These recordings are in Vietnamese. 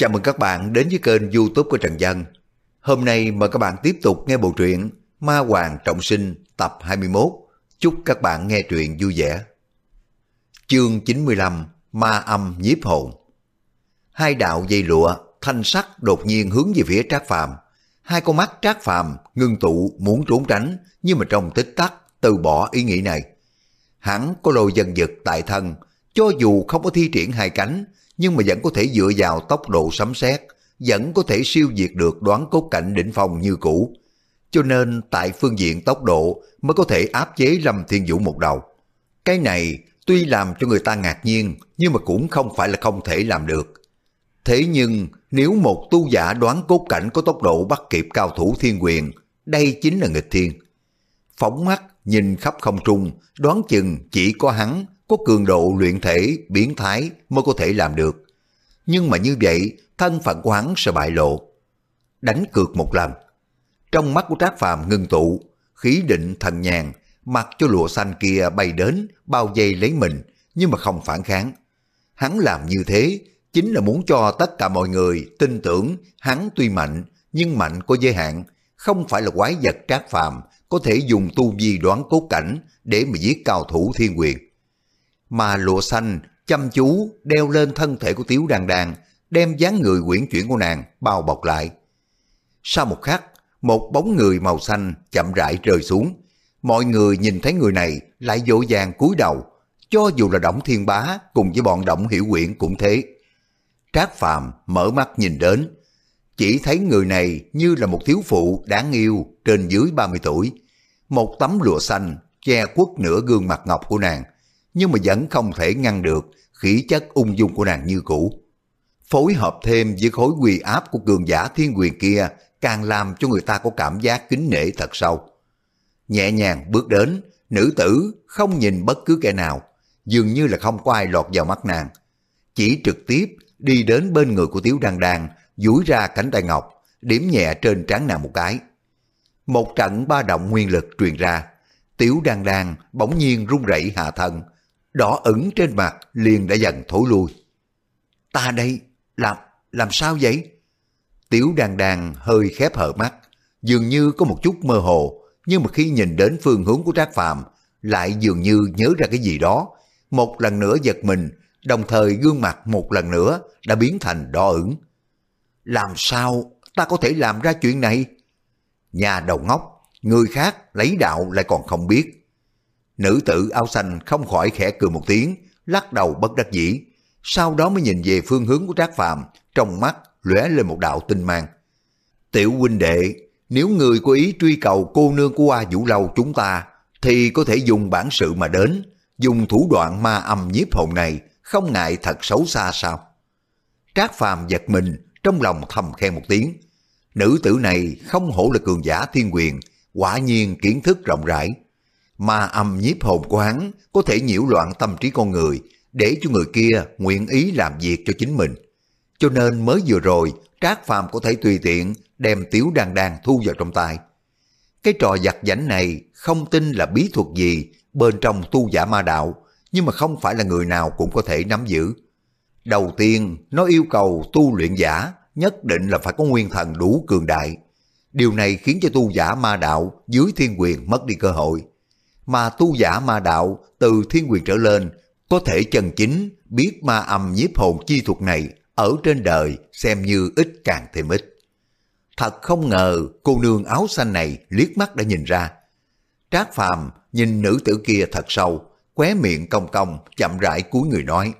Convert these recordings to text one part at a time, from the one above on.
Chào mừng các bạn đến với kênh youtube của Trần Dân. Hôm nay mời các bạn tiếp tục nghe bộ truyện Ma Hoàng Trọng Sinh tập 21. Chúc các bạn nghe truyện vui vẻ. Chương 95 Ma âm nhiếp hồn Hai đạo dây lụa, thanh sắc đột nhiên hướng về phía Trác Phàm. Hai con mắt Trác Phàm ngưng tụ muốn trốn tránh, nhưng mà trong tích tắc từ bỏ ý nghĩ này. Hắn có lôi dân dực tại thân, cho dù không có thi triển hai cánh, nhưng mà vẫn có thể dựa vào tốc độ sấm sét, vẫn có thể siêu diệt được đoán cốt cảnh đỉnh phong như cũ. Cho nên tại phương diện tốc độ mới có thể áp chế Lâm Thiên Vũ một đầu. Cái này tuy làm cho người ta ngạc nhiên, nhưng mà cũng không phải là không thể làm được. Thế nhưng nếu một tu giả đoán cốt cảnh có tốc độ bắt kịp cao thủ thiên quyền, đây chính là nghịch thiên. Phóng mắt nhìn khắp không trung, đoán chừng chỉ có hắn có cường độ luyện thể, biến thái mới có thể làm được. Nhưng mà như vậy, thân phận của hắn sẽ bại lộ. Đánh cược một lần. Trong mắt của Trác Phàm ngưng tụ, khí định thần nhàn, mặc cho lụa xanh kia bay đến, bao dây lấy mình, nhưng mà không phản kháng. Hắn làm như thế, chính là muốn cho tất cả mọi người tin tưởng hắn tuy mạnh, nhưng mạnh có giới hạn, không phải là quái vật Trác Phàm có thể dùng tu vi đoán cốt cảnh để mà giết cao thủ thiên quyền mà lụa xanh chăm chú đeo lên thân thể của Tiếu Đàn Đàn, đem dáng người quyển chuyển của nàng bao bọc lại. Sau một khắc, một bóng người màu xanh chậm rãi rơi xuống. Mọi người nhìn thấy người này lại dỗ dàng cúi đầu, cho dù là Động Thiên Bá cùng với bọn Động Hiểu Quyển cũng thế. Trác Phàm mở mắt nhìn đến, chỉ thấy người này như là một thiếu phụ đáng yêu trên dưới 30 tuổi. Một tấm lụa xanh che khuất nửa gương mặt ngọc của nàng, nhưng mà vẫn không thể ngăn được khí chất ung dung của nàng như cũ. Phối hợp thêm với khối quy áp của cường giả thiên quyền kia càng làm cho người ta có cảm giác kính nể thật sâu. Nhẹ nhàng bước đến, nữ tử không nhìn bất cứ kẻ nào, dường như là không có ai lọt vào mắt nàng. Chỉ trực tiếp đi đến bên người của Tiếu Đan Đan, duỗi ra cánh tay ngọc, điểm nhẹ trên trán nàng một cái. Một trận ba động nguyên lực truyền ra, Tiếu Đan Đan bỗng nhiên run rẩy hạ thân, đỏ ửng trên mặt liền đã dần thối lui. Ta đây, làm, làm sao vậy? Tiểu đàn đàn hơi khép hờ mắt, dường như có một chút mơ hồ, nhưng mà khi nhìn đến phương hướng của Trác Phàm lại dường như nhớ ra cái gì đó, một lần nữa giật mình, đồng thời gương mặt một lần nữa đã biến thành đỏ ửng. Làm sao ta có thể làm ra chuyện này? Nhà đầu ngốc, người khác lấy đạo lại còn không biết. Nữ tử áo xanh không khỏi khẽ cười một tiếng, lắc đầu bất đắc dĩ. Sau đó mới nhìn về phương hướng của Trác Phàm, trong mắt lóe lên một đạo tinh mang. Tiểu huynh đệ, nếu người có ý truy cầu cô nương của Hoa Vũ Lâu chúng ta, thì có thể dùng bản sự mà đến, dùng thủ đoạn ma âm nhiếp hồn này, không ngại thật xấu xa sao? Trác Phàm giật mình, trong lòng thầm khen một tiếng. Nữ tử này không hổ là cường giả thiên quyền, quả nhiên kiến thức rộng rãi ma âm nhiếp hồn của hắn có thể nhiễu loạn tâm trí con người để cho người kia nguyện ý làm việc cho chính mình. Cho nên mới vừa rồi Trác Phàm có thể tùy tiện đem Tiếu Đan Đan thu vào trong tay. Cái trò giặt giảnh này không tin là bí thuật gì bên trong tu giả ma đạo, nhưng mà không phải là người nào cũng có thể nắm giữ. Đầu tiên, nó yêu cầu tu luyện giả nhất định là phải có nguyên thần đủ cường đại. Điều này khiến cho tu giả ma đạo dưới thiên quyền mất đi cơ hội mà tu giả ma đạo từ thiên quyền trở lên có thể chân chính biết ma âm nhiếp hồn chi thuật này ở trên đời xem như ít càng thêm ít. Thật không ngờ cô nương áo xanh này liếc mắt đã nhìn ra. Trác phàm nhìn nữ tử kia thật sâu, khóe miệng cong cong chậm rãi cúi người nói.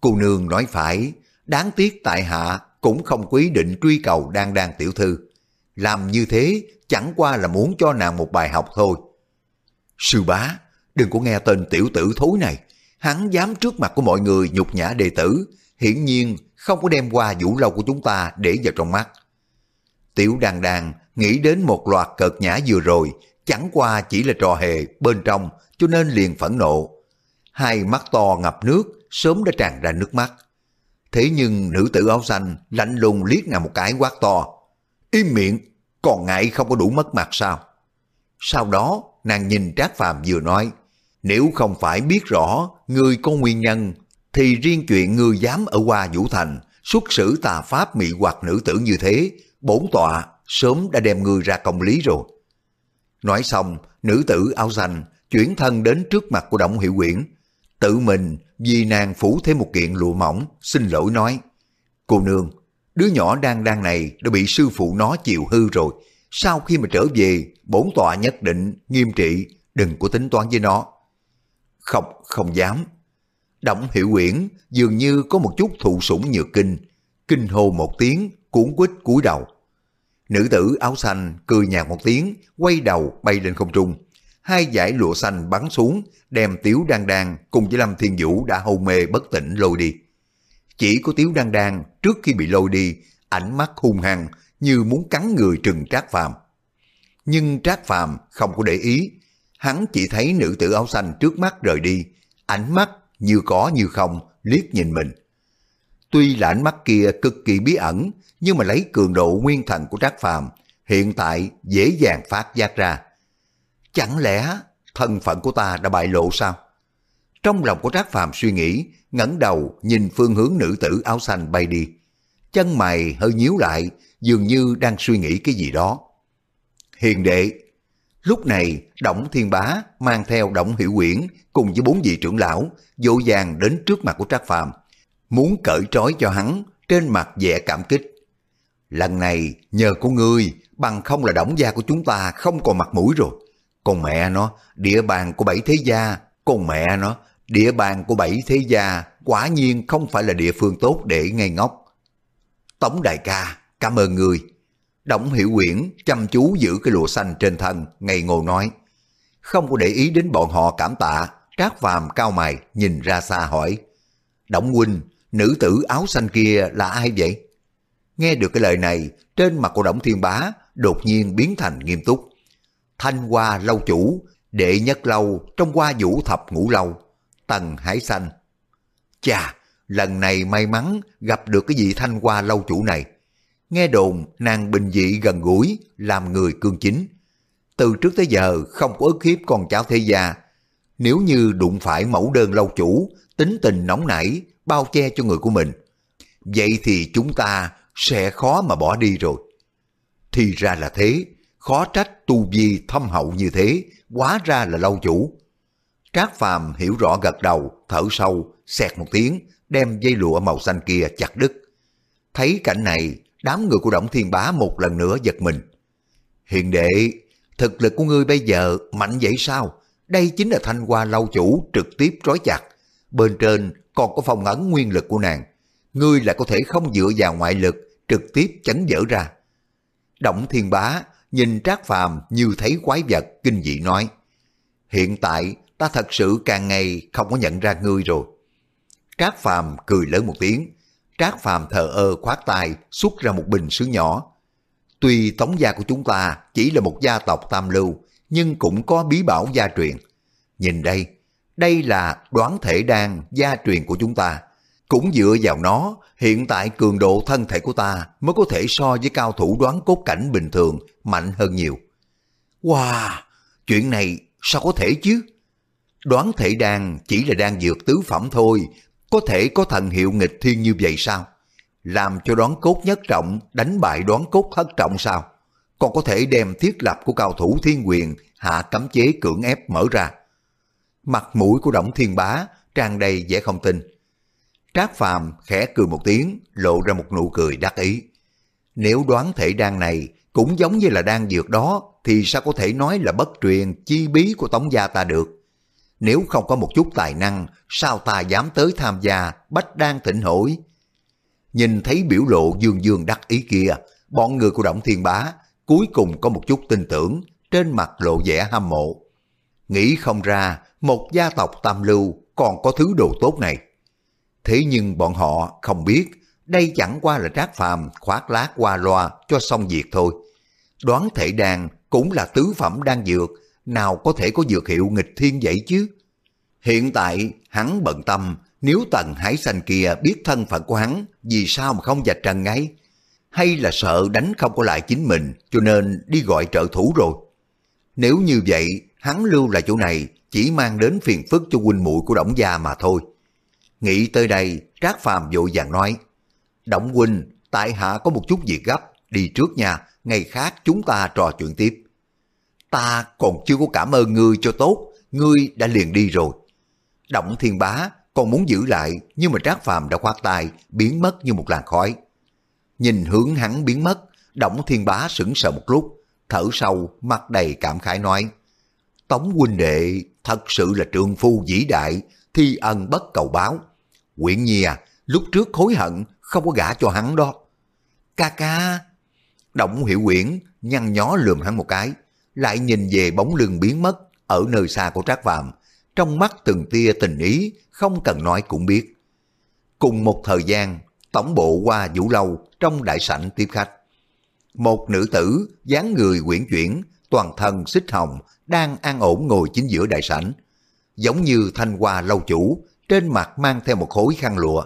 Cô nương nói phải, đáng tiếc tại hạ cũng không quý định truy cầu đang đang tiểu thư. Làm như thế chẳng qua là muốn cho nàng một bài học thôi. Sư bá, đừng có nghe tên tiểu tử thối này. Hắn dám trước mặt của mọi người nhục nhã đệ tử, hiển nhiên không có đem qua vũ lâu của chúng ta để vào trong mắt. Tiểu đàn đàn nghĩ đến một loạt cợt nhã vừa rồi, chẳng qua chỉ là trò hề bên trong, cho nên liền phẫn nộ. Hai mắt to ngập nước, sớm đã tràn ra nước mắt. Thế nhưng nữ tử áo xanh lạnh lùng liếc nàng một cái quát to. Im miệng, còn ngại không có đủ mất mặt sao? Sau đó nàng nhìn Trác Phàm vừa nói, nếu không phải biết rõ người có nguyên nhân, thì riêng chuyện người dám ở qua Vũ Thành, xuất xử tà pháp mị hoặc nữ tử như thế, bổn tọa sớm đã đem người ra công lý rồi. Nói xong, nữ tử áo xanh chuyển thân đến trước mặt của Động Hiệu Quyển. Tự mình vì nàng phủ thêm một kiện lụa mỏng, xin lỗi nói. Cô nương, đứa nhỏ đang đang này đã bị sư phụ nó chịu hư rồi. Sau khi mà trở về, bổn tọa nhất định nghiêm trị, đừng có tính toán với nó. Không, không dám. Động Hiệu Quyển dường như có một chút thụ sủng nhược kinh, kinh hô một tiếng, cuốn quýt cúi đầu. Nữ tử áo xanh cười nhạt một tiếng, quay đầu bay lên không trung. Hai dải lụa xanh bắn xuống, đem Tiếu Đan Đan cùng với Lâm Thiên Vũ đã hôn mê bất tỉnh lôi đi. Chỉ có Tiếu Đan Đan trước khi bị lôi đi, ánh mắt hung hăng như muốn cắn người trừng Trác Phàm. Nhưng Trác Phàm không có để ý, hắn chỉ thấy nữ tử áo xanh trước mắt rời đi, ánh mắt như có như không liếc nhìn mình. Tuy là ánh mắt kia cực kỳ bí ẩn, nhưng mà lấy cường độ nguyên thần của Trác Phàm hiện tại dễ dàng phát giác ra. Chẳng lẽ thân phận của ta đã bại lộ sao? Trong lòng của Trác Phàm suy nghĩ, ngẩng đầu nhìn phương hướng nữ tử áo xanh bay đi. Chân mày hơi nhíu lại, dường như đang suy nghĩ cái gì đó. Hiền đệ, lúc này Động Thiên Bá mang theo Động Hiểu Quyển cùng với bốn vị trưởng lão dỗ dàng đến trước mặt của Trác Phàm muốn cởi trói cho hắn trên mặt vẻ cảm kích. Lần này nhờ của ngươi, bằng không là Động gia của chúng ta không còn mặt mũi rồi. Còn mẹ nó, địa bàn của bảy thế gia, còn mẹ nó, địa bàn của bảy thế gia quả nhiên không phải là địa phương tốt để ngây ngốc. Tống đại ca, cảm ơn người. Đổng Hiểu Quyển chăm chú giữ cái lụa xanh trên thân, ngây ngô nói. Không có để ý đến bọn họ cảm tạ, Trác Phàm cao mày nhìn ra xa hỏi. Đổng huynh, nữ tử áo xanh kia là ai vậy? Nghe được cái lời này, trên mặt của Đổng Thiên Bá đột nhiên biến thành nghiêm túc. Thanh Hoa lâu chủ, đệ nhất lâu trong hoa vũ thập ngũ lâu, tầng hải xanh. Chà, lần này may mắn gặp được cái vị Thanh Hoa lâu chủ này. Nghe đồn nàng bình dị gần gũi, làm người cương chính. Từ trước tới giờ không có ức hiếp con cháu thế gia. Nếu như đụng phải mẫu đơn lâu chủ, tính tình nóng nảy, bao che cho người của mình. Vậy thì chúng ta sẽ khó mà bỏ đi rồi. Thì ra là thế, khó trách tu vi thâm hậu như thế, quá ra là lâu chủ. Trác Phàm hiểu rõ gật đầu, thở sâu, xẹt một tiếng, đem dây lụa màu xanh kia chặt đứt. Thấy cảnh này, đám người của Động Thiên Bá một lần nữa giật mình. Hiền đệ, thực lực của ngươi bây giờ mạnh vậy sao? Đây chính là thanh hoa lâu chủ trực tiếp trói chặt. Bên trên còn có phòng ấn nguyên lực của nàng. Ngươi lại có thể không dựa vào ngoại lực trực tiếp chấn dở ra. Động thiên bá nhìn Trác Phàm như thấy quái vật kinh dị nói. Hiện tại ta thật sự càng ngày không có nhận ra ngươi rồi. Trác Phàm cười lớn một tiếng. Trác Phàm thờ ơ khoát tay xuất ra một bình sứ nhỏ. Tuy tống gia của chúng ta chỉ là một gia tộc tam lưu, nhưng cũng có bí bảo gia truyền. Nhìn đây, đây là đoán thể đan gia truyền của chúng ta. Cũng dựa vào nó, hiện tại cường độ thân thể của ta mới có thể so với cao thủ đoán cốt cảnh bình thường mạnh hơn nhiều. Wow, chuyện này sao có thể chứ? Đoán thể đan chỉ là đan dược tứ phẩm thôi, có thể có thần hiệu nghịch thiên như vậy sao? Làm cho đoán cốt nhất trọng đánh bại đoán cốt thất trọng sao? Còn có thể đem thiết lập của cao thủ thiên quyền hạ cấm chế cưỡng ép mở ra. Mặt mũi của Động Thiên Bá tràn đầy vẻ không tin. Trác Phàm khẽ cười một tiếng, lộ ra một nụ cười đắc ý. Nếu đoán thể đan này cũng giống như là đan dược đó, thì sao có thể nói là bất truyền chi bí của Tống gia ta được? Nếu không có một chút tài năng, sao ta dám tới tham gia bách đan thịnh hội? Nhìn thấy biểu lộ dương dương đắc ý kia, bọn người của Động Thiên Bá cuối cùng có một chút tin tưởng, trên mặt lộ vẻ hâm mộ. Nghĩ không ra, một gia tộc tam lưu còn có thứ đồ tốt này. Thế nhưng bọn họ không biết, đây chẳng qua là trác phàm khoác lác qua loa cho xong việc thôi. Đoán thể đàn cũng là tứ phẩm đang dược, nào có thể có dược hiệu nghịch thiên vậy chứ? Hiện tại hắn bận tâm, nếu tần hải xanh kia biết thân phận của hắn, vì sao mà không dạch trần ngay? Hay là sợ đánh không có lại chính mình, cho nên đi gọi trợ thủ rồi? Nếu như vậy, hắn lưu lại chỗ này chỉ mang đến phiền phức cho huynh muội của Đổng Gia mà thôi. Nghĩ tới đây, Trác Phàm vội vàng nói, Đổng huynh, tại hạ có một chút việc gấp, đi trước nha, ngày khác chúng ta trò chuyện tiếp. Ta còn chưa có cảm ơn ngươi cho tốt, ngươi đã liền đi rồi. Động thiên bá còn muốn giữ lại, nhưng mà Trác Phàm đã khoát tay, biến mất như một làn khói. Nhìn hướng hắn biến mất, Động thiên bá sững sờ một lúc, thở sâu, mặt đầy cảm khái nói. Tống huynh đệ thật sự là trường phu vĩ đại, thi ân bất cầu báo. Quyện Nhi à, lúc trước hối hận, không có gả cho hắn đó. Ca ca. Động hiểu quyển, nhăn nhó lườm hắn một cái, lại nhìn về bóng lưng biến mất ở nơi xa của Trác Phàm trong mắt từng tia tình ý, không cần nói cũng biết. Cùng một thời gian, tổng bộ qua Vũ Lâu trong đại sảnh tiếp khách. Một nữ tử, dáng người quyển chuyển, toàn thân xích hồng, đang an ổn ngồi chính giữa đại sảnh. Giống như thanh hoa lâu chủ, trên mặt mang theo một khối khăn lụa,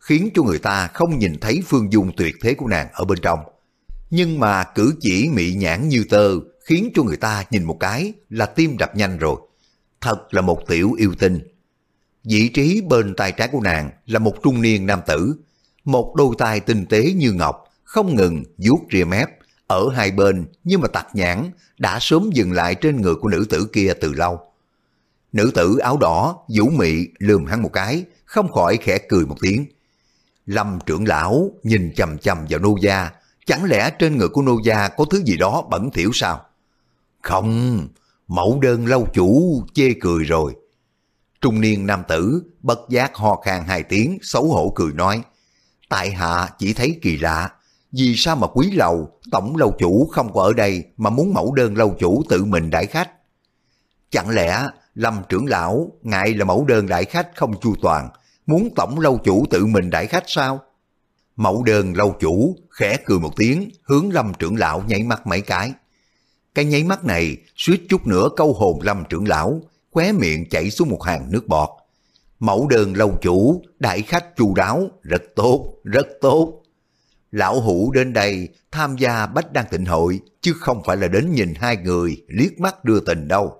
khiến cho người ta không nhìn thấy phương dung tuyệt thế của nàng ở bên trong. Nhưng mà cử chỉ mị nhãn như tơ, khiến cho người ta nhìn một cái là tim đập nhanh rồi. Thật là một tiểu yêu tinh. Vị trí bên tay trái của nàng là một trung niên nam tử, một đôi tay tinh tế như ngọc, không ngừng vuốt rìa mép, ở hai bên nhưng mà tạc nhãn đã sớm dừng lại trên người của nữ tử kia từ lâu. Nữ tử áo đỏ, vũ mị, lườm hắn một cái, không khỏi khẽ cười một tiếng. Lâm trưởng lão nhìn chầm chầm vào nô gia, chẳng lẽ trên người của nô gia có thứ gì đó bẩn thỉu sao? Không, mẫu đơn lâu chủ chê cười rồi. Trung niên nam tử bất giác ho khan hai tiếng xấu hổ cười nói. Tại hạ chỉ thấy kỳ lạ, vì sao mà quý lầu, tổng lâu chủ không có ở đây mà muốn mẫu đơn lâu chủ tự mình đãi khách? Chẳng lẽ Lâm trưởng lão ngại là mẫu đơn đại khách không chu toàn, muốn tổng lâu chủ tự mình đãi khách sao? Mẫu đơn lâu chủ khẽ cười một tiếng, hướng Lâm trưởng lão nhảy mắt mấy cái. Cái nháy mắt này suýt chút nữa câu hồn Lâm trưởng lão, khóe miệng chảy xuống một hàng nước bọt. Mẫu đơn lâu chủ, đại khách chu đáo, rất tốt, rất tốt. Lão hủ đến đây tham gia bách đăng tịnh hội, chứ không phải là đến nhìn hai người liếc mắt đưa tình đâu.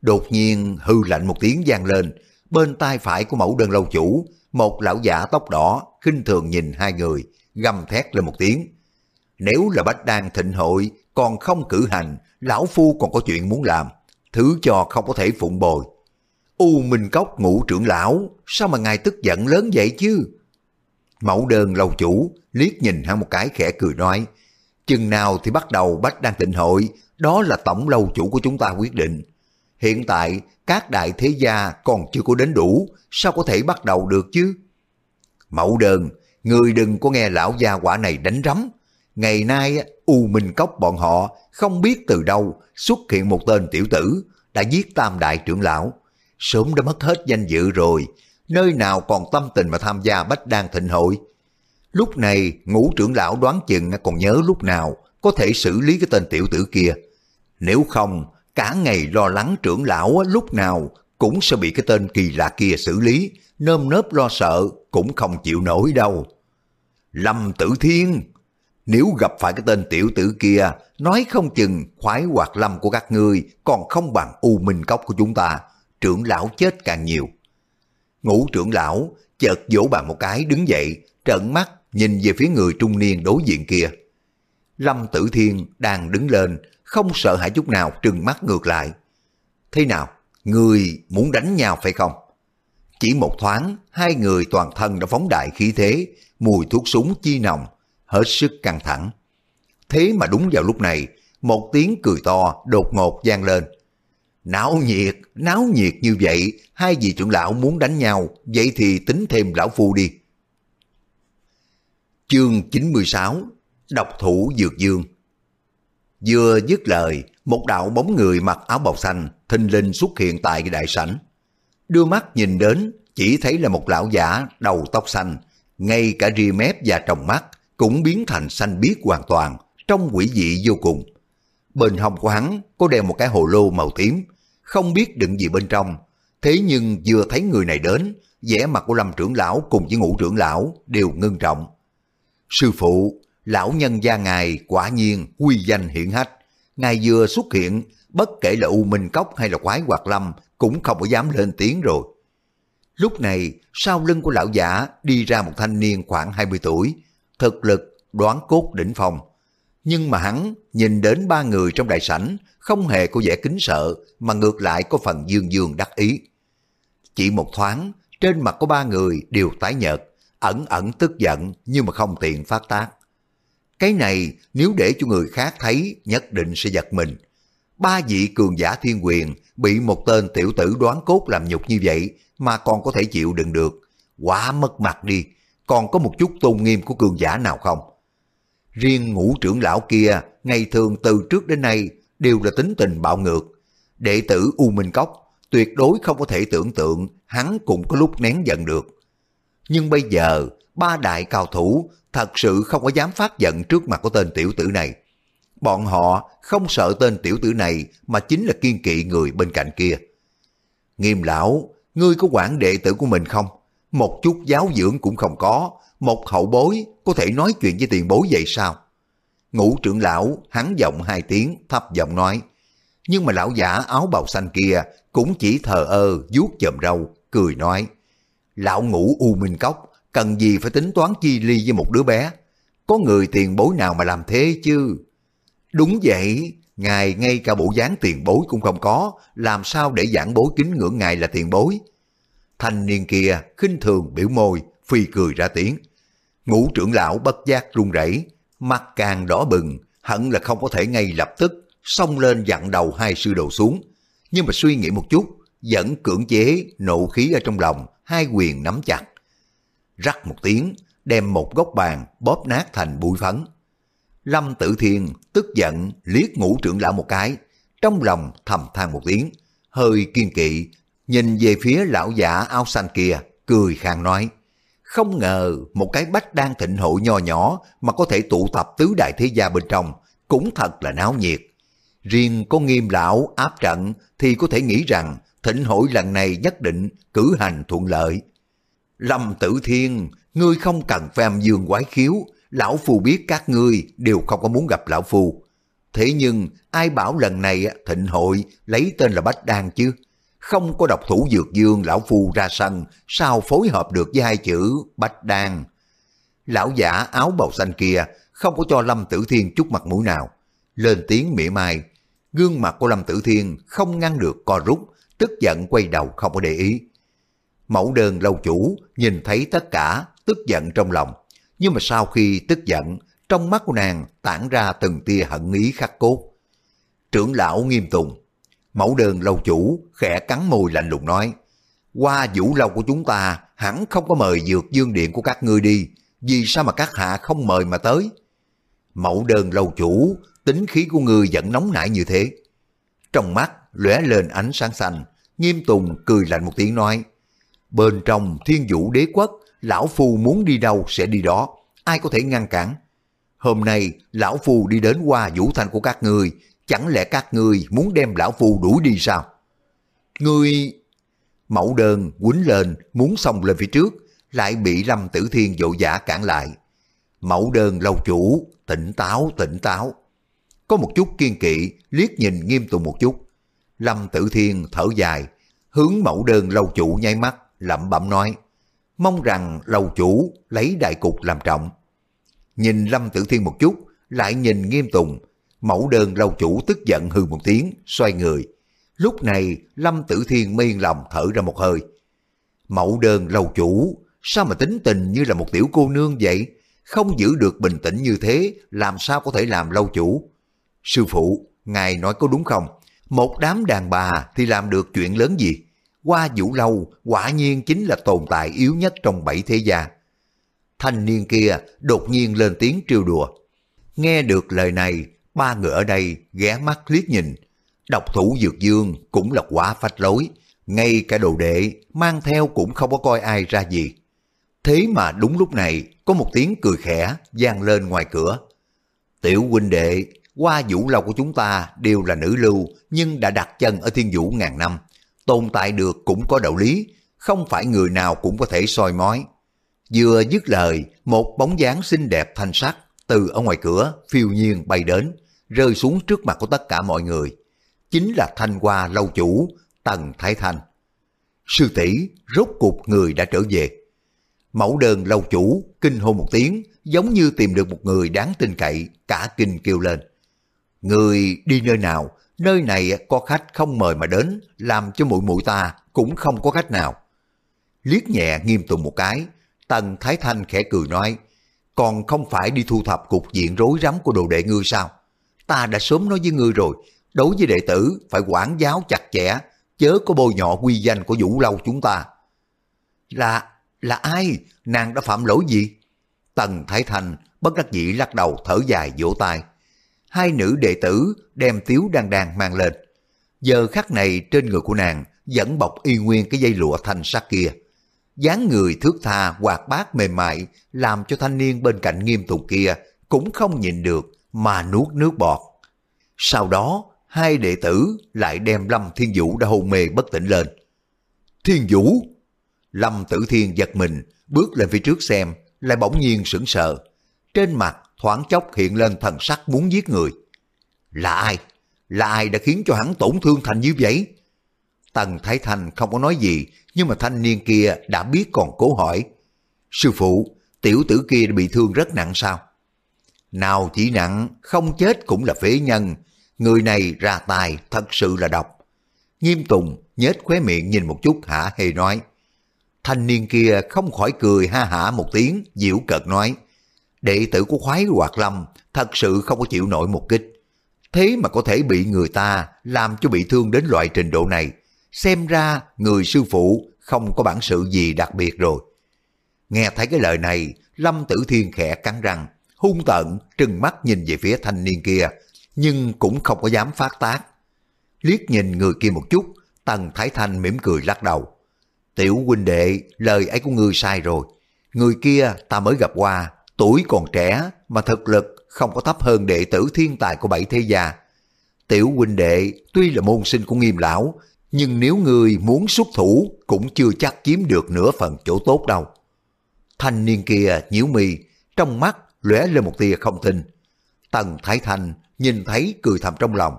Đột nhiên hư lạnh một tiếng vang lên, bên tay phải của mẫu đơn lâu chủ, một lão giả tóc đỏ khinh thường nhìn hai người, gầm thét lên một tiếng. Nếu là bách đan thịnh hội còn không cử hành, lão phu còn có chuyện muốn làm, thứ cho không có thể phụng bồi. U Minh Cốc ngũ trưởng lão, sao mà ngài tức giận lớn vậy chứ? Mẫu đơn lâu chủ liếc nhìn hắn một cái khẽ cười nói, chừng nào thì bắt đầu bách đang tịnh hội, đó là tổng lâu chủ của chúng ta quyết định. Hiện tại các đại thế gia còn chưa có đến đủ, sao có thể bắt đầu được chứ? Mẫu đơn, người đừng có nghe lão gia quả này đánh rắm. Ngày nay, U Minh Cốc bọn họ không biết từ đâu xuất hiện một tên tiểu tử đã giết tam đại trưởng lão. Sớm đã mất hết danh dự rồi, nơi nào còn tâm tình mà tham gia bách đan thịnh hội. Lúc này, ngũ trưởng lão đoán chừng còn nhớ lúc nào có thể xử lý cái tên tiểu tử kia. Nếu không, cả ngày lo lắng trưởng lão lúc nào cũng sẽ bị cái tên kỳ lạ kia xử lý, nơm nớp lo sợ cũng không chịu nổi đâu. Lâm Tử Thiên, nếu gặp phải cái tên tiểu tử kia, nói không chừng khoái hoạt lâm của các ngươi còn không bằng u minh cốc của chúng ta, trưởng lão chết càng nhiều. Ngũ trưởng lão chợt vỗ bàn một cái đứng dậy, trợn mắt nhìn về phía người trung niên đối diện kia. Lâm Tử Thiên đang đứng lên, không sợ hãi chút nào trừng mắt ngược lại. Thế nào, người muốn đánh nhau phải không? Chỉ một thoáng, hai người toàn thân đã phóng đại khí thế, mùi thuốc súng chi nồng, hết sức căng thẳng. Thế mà đúng vào lúc này, một tiếng cười to đột ngột vang lên. Náo nhiệt, náo nhiệt như vậy, hai vị trưởng lão muốn đánh nhau, vậy thì tính thêm lão phu đi. Chương 96 Độc thủ Dược Dương Vừa dứt lời, một đạo bóng người mặc áo bào xanh thình lình xuất hiện tại đại sảnh. Đưa mắt nhìn đến, chỉ thấy là một lão giả đầu tóc xanh, ngay cả ria mép và tròng mắt cũng biến thành xanh biếc hoàn toàn, trong quỷ dị vô cùng. Bên hông của hắn có đeo một cái hồ lô màu tím, không biết đựng gì bên trong. Thế nhưng vừa thấy người này đến, vẻ mặt của Lâm trưởng lão cùng với ngũ trưởng lão đều ngưng trọng. Sư phụ, lão nhân gia ngài quả nhiên quy danh hiển hách. Ngài vừa xuất hiện, bất kể là U Minh Cốc hay là Quái Hoạt Lâm cũng không có dám lên tiếng rồi. Lúc này, sau lưng của lão giả đi ra một thanh niên khoảng 20 tuổi, thực lực đoán cốt đỉnh phong. Nhưng mà hắn nhìn đến ba người trong đại sảnh không hề có vẻ kính sợ mà ngược lại có phần dương dương đắc ý. Chỉ một thoáng, trên mặt của ba người đều tái nhợt, ẩn ẩn tức giận nhưng mà không tiện phát tác. Cái này nếu để cho người khác thấy nhất định sẽ giật mình. Ba vị cường giả thiên quyền bị một tên tiểu tử đoán cốt làm nhục như vậy mà còn có thể chịu đựng được. Quá mất mặt đi, còn có một chút tôn nghiêm của cường giả nào không? Riêng ngũ trưởng lão kia, ngày thường từ trước đến nay đều là tính tình bạo ngược. Đệ tử U Minh Cốc tuyệt đối không có thể tưởng tượng hắn cũng có lúc nén giận được. Nhưng bây giờ, ba đại cao thủ thật sự không có dám phát giận trước mặt của tên tiểu tử này. Bọn họ không sợ tên tiểu tử này mà chính là kiên kỵ người bên cạnh kia. Nghiêm lão, ngươi có quản đệ tử của mình không? Một chút giáo dưỡng cũng không có, một hậu bối có thể nói chuyện với tiền bối vậy sao? Ngũ trưởng lão hắn giọng hai tiếng thấp giọng nói. Nhưng mà lão giả áo bào xanh kia cũng chỉ thờ ơ vuốt chòm râu, cười nói. Lão ngũ U Minh Cốc cần gì phải tính toán chi ly với một đứa bé? Có người tiền bối nào mà làm thế chứ? Đúng vậy, ngài ngay cả bộ dáng tiền bối cũng không có, làm sao để giảng bối kính ngưỡng ngài là tiền bối? Thanh niên kia khinh thường biểu môi, phi cười ra tiếng. Ngũ trưởng lão bất giác run rẩy, mặt càng đỏ bừng, hẳn là không có thể ngay lập tức xông lên dặn đầu hai sư đồ xuống. Nhưng mà suy nghĩ một chút, vẫn cưỡng chế nộ khí ở trong lòng, hai quyền nắm chặt. Rắc một tiếng, đem một góc bàn bóp nát thành bụi phấn. Lâm Tử Thiên tức giận liếc ngũ trưởng lão một cái, trong lòng thầm than một tiếng, hơi kiên kỵ, nhìn về phía lão giả áo xanh kia, cười khang nói, không ngờ một cái bách đang thịnh hội nho nhỏ mà có thể tụ tập tứ đại thế gia bên trong, cũng thật là náo nhiệt. Riêng có nghiêm lão áp trận thì có thể nghĩ rằng thịnh hội lần này nhất định cử hành thuận lợi. Lâm Tử Thiên, ngươi không cần phèm dương quái khiếu, lão phù biết các ngươi đều không có muốn gặp lão phù Thế nhưng ai bảo lần này thịnh hội lấy tên là Bách Đan chứ? Không có độc thủ dược dương lão phu ra sân, sao phối hợp được với hai chữ Bách Đan? Lão giả áo bào xanh kia không có cho Lâm Tử Thiên chút mặt mũi nào. Lên tiếng mỉa mai, gương mặt của Lâm Tử Thiên không ngăn được co rút, tức giận quay đầu không có để ý. Mẫu đơn lâu chủ nhìn thấy tất cả, tức giận trong lòng. Nhưng mà sau khi tức giận, trong mắt của nàng tản ra từng tia hận ý khắc cốt. Trưởng lão nghiêm tùng, mẫu đơn lâu chủ khẽ cắn môi lạnh lùng nói, qua vũ lâu của chúng ta hẳn không có mời dược dương điện của các ngươi đi, vì sao mà các hạ không mời mà tới? Mẫu đơn lâu chủ, tính khí của ngươi vẫn nóng nảy như thế. Trong mắt lóe lên ánh sáng xanh, nghiêm tùng cười lạnh một tiếng nói, Bên trong thiên vũ đế quốc, lão phu muốn đi đâu sẽ đi đó, ai có thể ngăn cản. Hôm nay, lão phu đi đến qua vũ thanh của các ngươi, chẳng lẽ các ngươi muốn đem lão phu đuổi đi sao? Ngươi... Mẫu đơn quýnh lên, muốn xông lên phía trước, lại bị Lâm Tử Thiên vội giả cản lại. Mẫu đơn lâu chủ, tỉnh táo, tỉnh táo. Có một chút kiên kỵ, liếc nhìn nghiêm tùng một chút. Lâm Tử Thiên thở dài, hướng mẫu đơn lâu chủ nháy mắt, lẩm bẩm nói, mong rằng lâu chủ lấy đại cục làm trọng. Nhìn Lâm Tử Thiên một chút, lại nhìn nghiêm tùng, mẫu đơn lâu chủ tức giận hư một tiếng, xoay người. Lúc này Lâm Tử Thiên miên lòng thở ra một hơi. Mẫu đơn lâu chủ, sao mà tính tình như là một tiểu cô nương vậy? Không giữ được bình tĩnh như thế, làm sao có thể làm lâu chủ? Sư phụ, ngài nói có đúng không? Một đám đàn bà thì làm được chuyện lớn gì? qua vũ lâu quả nhiên chính là tồn tại yếu nhất trong bảy thế gia. Thanh niên kia đột nhiên lên tiếng trêu đùa. Nghe được lời này, ba người ở đây ghé mắt liếc nhìn. Độc thủ dược dương cũng là quá phách lối. Ngay cả đồ đệ mang theo cũng không có coi ai ra gì. Thế mà đúng lúc này có một tiếng cười khẽ vang lên ngoài cửa. Tiểu huynh đệ, qua vũ lâu của chúng ta đều là nữ lưu nhưng đã đặt chân ở thiên vũ ngàn năm tồn tại được cũng có đạo lý, không phải người nào cũng có thể soi mói. Vừa dứt lời, một bóng dáng xinh đẹp thanh sắc từ ở ngoài cửa phiêu nhiên bay đến, rơi xuống trước mặt của tất cả mọi người. Chính là thanh hoa lâu chủ, Tần Thái Thanh. Sư tỷ rốt cuộc người đã trở về. Mẫu đơn lâu chủ, kinh hô một tiếng, giống như tìm được một người đáng tin cậy, cả kinh kêu lên. Người đi nơi nào, nơi này có khách không mời mà đến, làm cho mũi mũi ta cũng không có khách nào. Liếc nhẹ nghiêm tùng một cái, Tần Thái Thanh khẽ cười nói, còn không phải đi thu thập cục diện rối rắm của đồ đệ ngươi sao? Ta đã sớm nói với ngươi rồi, đối với đệ tử phải quản giáo chặt chẽ, chớ có bôi nhọ quy danh của Vũ Lâu chúng ta. Là, là ai? Nàng đã phạm lỗi gì? Tần Thái Thành bất đắc dĩ lắc đầu thở dài vỗ tay. Hai nữ đệ tử đem tiếu đan đan mang lên. Giờ khắc này trên người của nàng vẫn bọc y nguyên cái dây lụa thanh sắc kia. dáng người thước tha hoạt bát mềm mại làm cho thanh niên bên cạnh nghiêm túc kia cũng không nhìn được mà nuốt nước bọt. Sau đó hai đệ tử lại đem Lâm Thiên Vũ đã hôn mê bất tỉnh lên. Thiên Vũ! Lâm Tử Thiên giật mình, bước lên phía trước xem, lại bỗng nhiên sững sờ. Trên mặt thoáng chốc hiện lên thần sắc muốn giết người. Là ai? Là ai đã khiến cho hắn tổn thương thành như vậy? Tần Thái Thành không có nói gì, nhưng mà thanh niên kia đã biết còn cố hỏi. Sư phụ, tiểu tử kia bị thương rất nặng sao? Nào chỉ nặng, không chết cũng là phế nhân, người này ra tài thật sự là độc. Nghiêm Tùng nhếch khóe miệng nhìn một chút hả hề nói. Thanh niên kia không khỏi cười ha hả một tiếng, diễu cợt nói. Đệ tử của khoái hoạt lâm thật sự không có chịu nổi một kích. Thế mà có thể bị người ta làm cho bị thương đến loại trình độ này. Xem ra người sư phụ không có bản sự gì đặc biệt rồi. Nghe thấy cái lời này, Lâm Tử Thiên khẽ cắn răng, hung tợn trừng mắt nhìn về phía thanh niên kia, nhưng cũng không có dám phát tác. Liếc nhìn người kia một chút, Tần Thái Thanh mỉm cười lắc đầu. Tiểu huynh đệ, lời ấy của ngươi sai rồi. Người kia ta mới gặp qua, tuổi còn trẻ mà thực lực không có thấp hơn đệ tử thiên tài của bảy thế gia. Tiểu huynh đệ tuy là môn sinh của nghiêm lão, nhưng nếu người muốn xuất thủ cũng chưa chắc chiếm được nửa phần chỗ tốt đâu. Thanh niên kia nhíu mì, trong mắt lóe lên một tia không tin. Tần Thái Thanh nhìn thấy cười thầm trong lòng.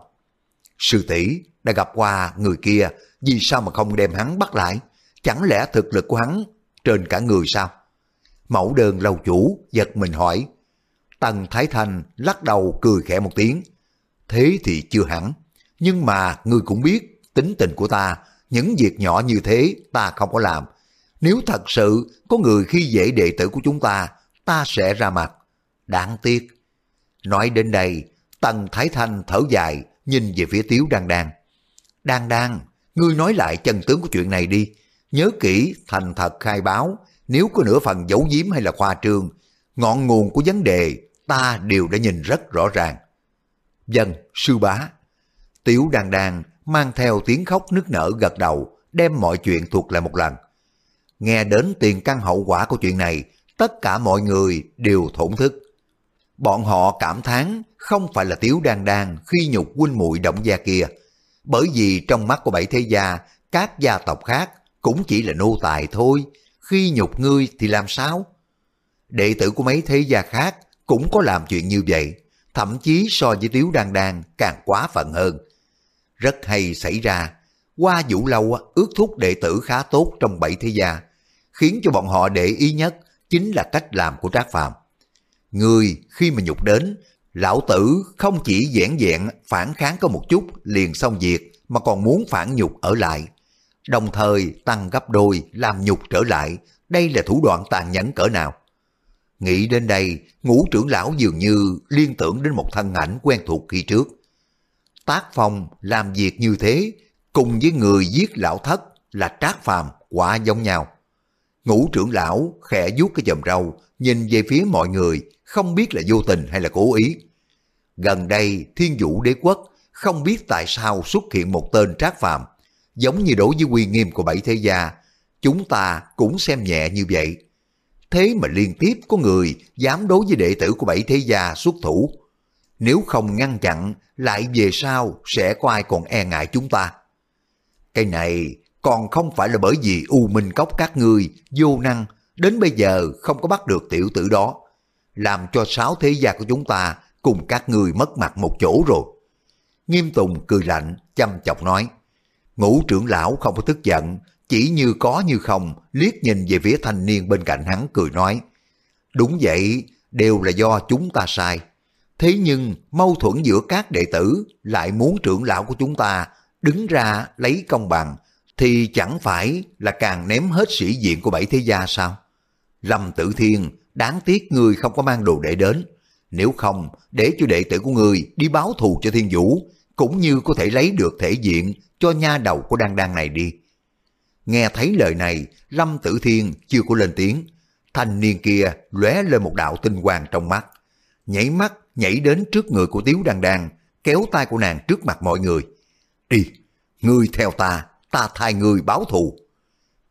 Sư tỷ đã gặp qua người kia, vì sao mà không đem hắn bắt lại? Chẳng lẽ thực lực của hắn trên cả người sao? Mẫu đơn lâu chủ giật mình hỏi. Tần Thái Thanh lắc đầu cười khẽ một tiếng. Thế thì chưa hẳn. Nhưng mà ngươi cũng biết tính tình của ta, những việc nhỏ như thế ta không có làm. Nếu thật sự có người khi dễ đệ tử của chúng ta, ta sẽ ra mặt. Đáng tiếc. Nói đến đây, Tần Thái Thanh thở dài, nhìn về phía Tiếu Đan Đan. Đan Đan, ngươi nói lại chân tướng của chuyện này đi. Nhớ kỹ, thành thật khai báo, nếu có nửa phần giấu giếm hay là khoa trương, ngọn nguồn của vấn đề ta đều đã nhìn rất rõ ràng. Dân, sư bá. Tiếu Đan Đan mang theo tiếng khóc nức nở gật đầu, đem mọi chuyện thuộc lại một lần. Nghe đến tiền căn hậu quả của chuyện này, tất cả mọi người đều thổn thức. Bọn họ cảm thán không phải là Tiếu Đan Đan khi nhục huynh muội động gia kia, bởi vì trong mắt của bảy thế gia, các gia tộc khác cũng chỉ là nô tài thôi, khi nhục ngươi thì làm sao? Đệ tử của mấy thế gia khác cũng có làm chuyện như vậy, thậm chí so với Tiếu Đan Đan càng quá phận hơn. Rất hay xảy ra, qua vũ lâu ước thúc đệ tử khá tốt trong bảy thế gia, khiến cho bọn họ để ý nhất chính là cách làm của Trác Phàm. Người khi mà nhục đến, lão tử không chỉ dẻn dẹn phản kháng có một chút liền xong việc mà còn muốn phản nhục ở lại. Đồng thời tăng gấp đôi làm nhục trở lại, đây là thủ đoạn tàn nhẫn cỡ nào. Nghĩ đến đây, ngũ trưởng lão dường như liên tưởng đến một thân ảnh quen thuộc khi trước. Tác phong làm việc như thế, cùng với người giết lão thất là trác phàm quả giống nhau. Ngũ trưởng lão khẽ vuốt cái chòm râu, nhìn về phía mọi người, không biết là vô tình hay là cố ý. Gần đây, thiên vũ đế quốc không biết tại sao xuất hiện một tên trác phàm, giống như đối với quy nghiêm của bảy thế gia, chúng ta cũng xem nhẹ như vậy. Thế mà liên tiếp có người dám đối với đệ tử của bảy thế gia xuất thủ. Nếu không ngăn chặn, lại về sau sẽ có ai còn e ngại chúng ta. Cái này còn không phải là bởi vì U Minh Cốc các ngươi vô năng đến bây giờ không có bắt được tiểu tử đó, làm cho sáu thế gia của chúng ta cùng các ngươi mất mặt một chỗ rồi. Nghiêm Tùng cười lạnh, chăm chọc nói, ngũ trưởng lão không có tức giận, chỉ như có như không liếc nhìn về phía thanh niên bên cạnh hắn cười nói, đúng vậy, đều là do chúng ta sai. Thế nhưng mâu thuẫn giữa các đệ tử lại muốn trưởng lão của chúng ta đứng ra lấy công bằng thì chẳng phải là càng ném hết sĩ diện của bảy thế gia sao? Lâm Tử Thiên, đáng tiếc người không có mang đồ đệ đến. Nếu không, để cho đệ tử của người đi báo thù cho Thiên Vũ, cũng như có thể lấy được thể diện cho nha đầu của Đan Đan này đi. Nghe thấy lời này, Lâm Tử Thiên chưa có lên tiếng. Thanh niên kia lóe lên một đạo tinh quang trong mắt. Nhảy mắt nhảy đến trước người của Tiếu Đan Đan, kéo tay của nàng trước mặt mọi người. Đi, ngươi theo ta, ta thay người báo thù.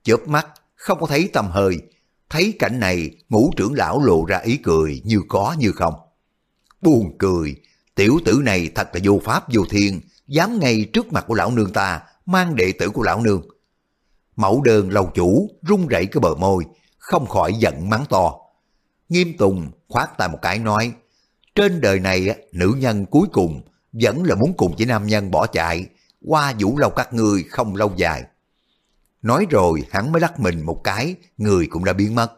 Chớp mắt, không có thấy tâm hơi. Thấy cảnh này, ngũ trưởng lão lộ ra ý cười như có như không. Buồn cười, tiểu tử này thật là vô pháp vô thiên, dám ngay trước mặt của lão nương ta, mang đệ tử của lão nương. Mẫu đơn lầu chủ run rẩy cái bờ môi, không khỏi giận mắng to. Nghiêm Tùng khoát tay một cái nói, trên đời này nữ nhân cuối cùng vẫn là muốn cùng với nam nhân bỏ chạy, qua vũ lâu các ngươi không lâu dài. Nói rồi hắn mới lắc mình một cái, người cũng đã biến mất.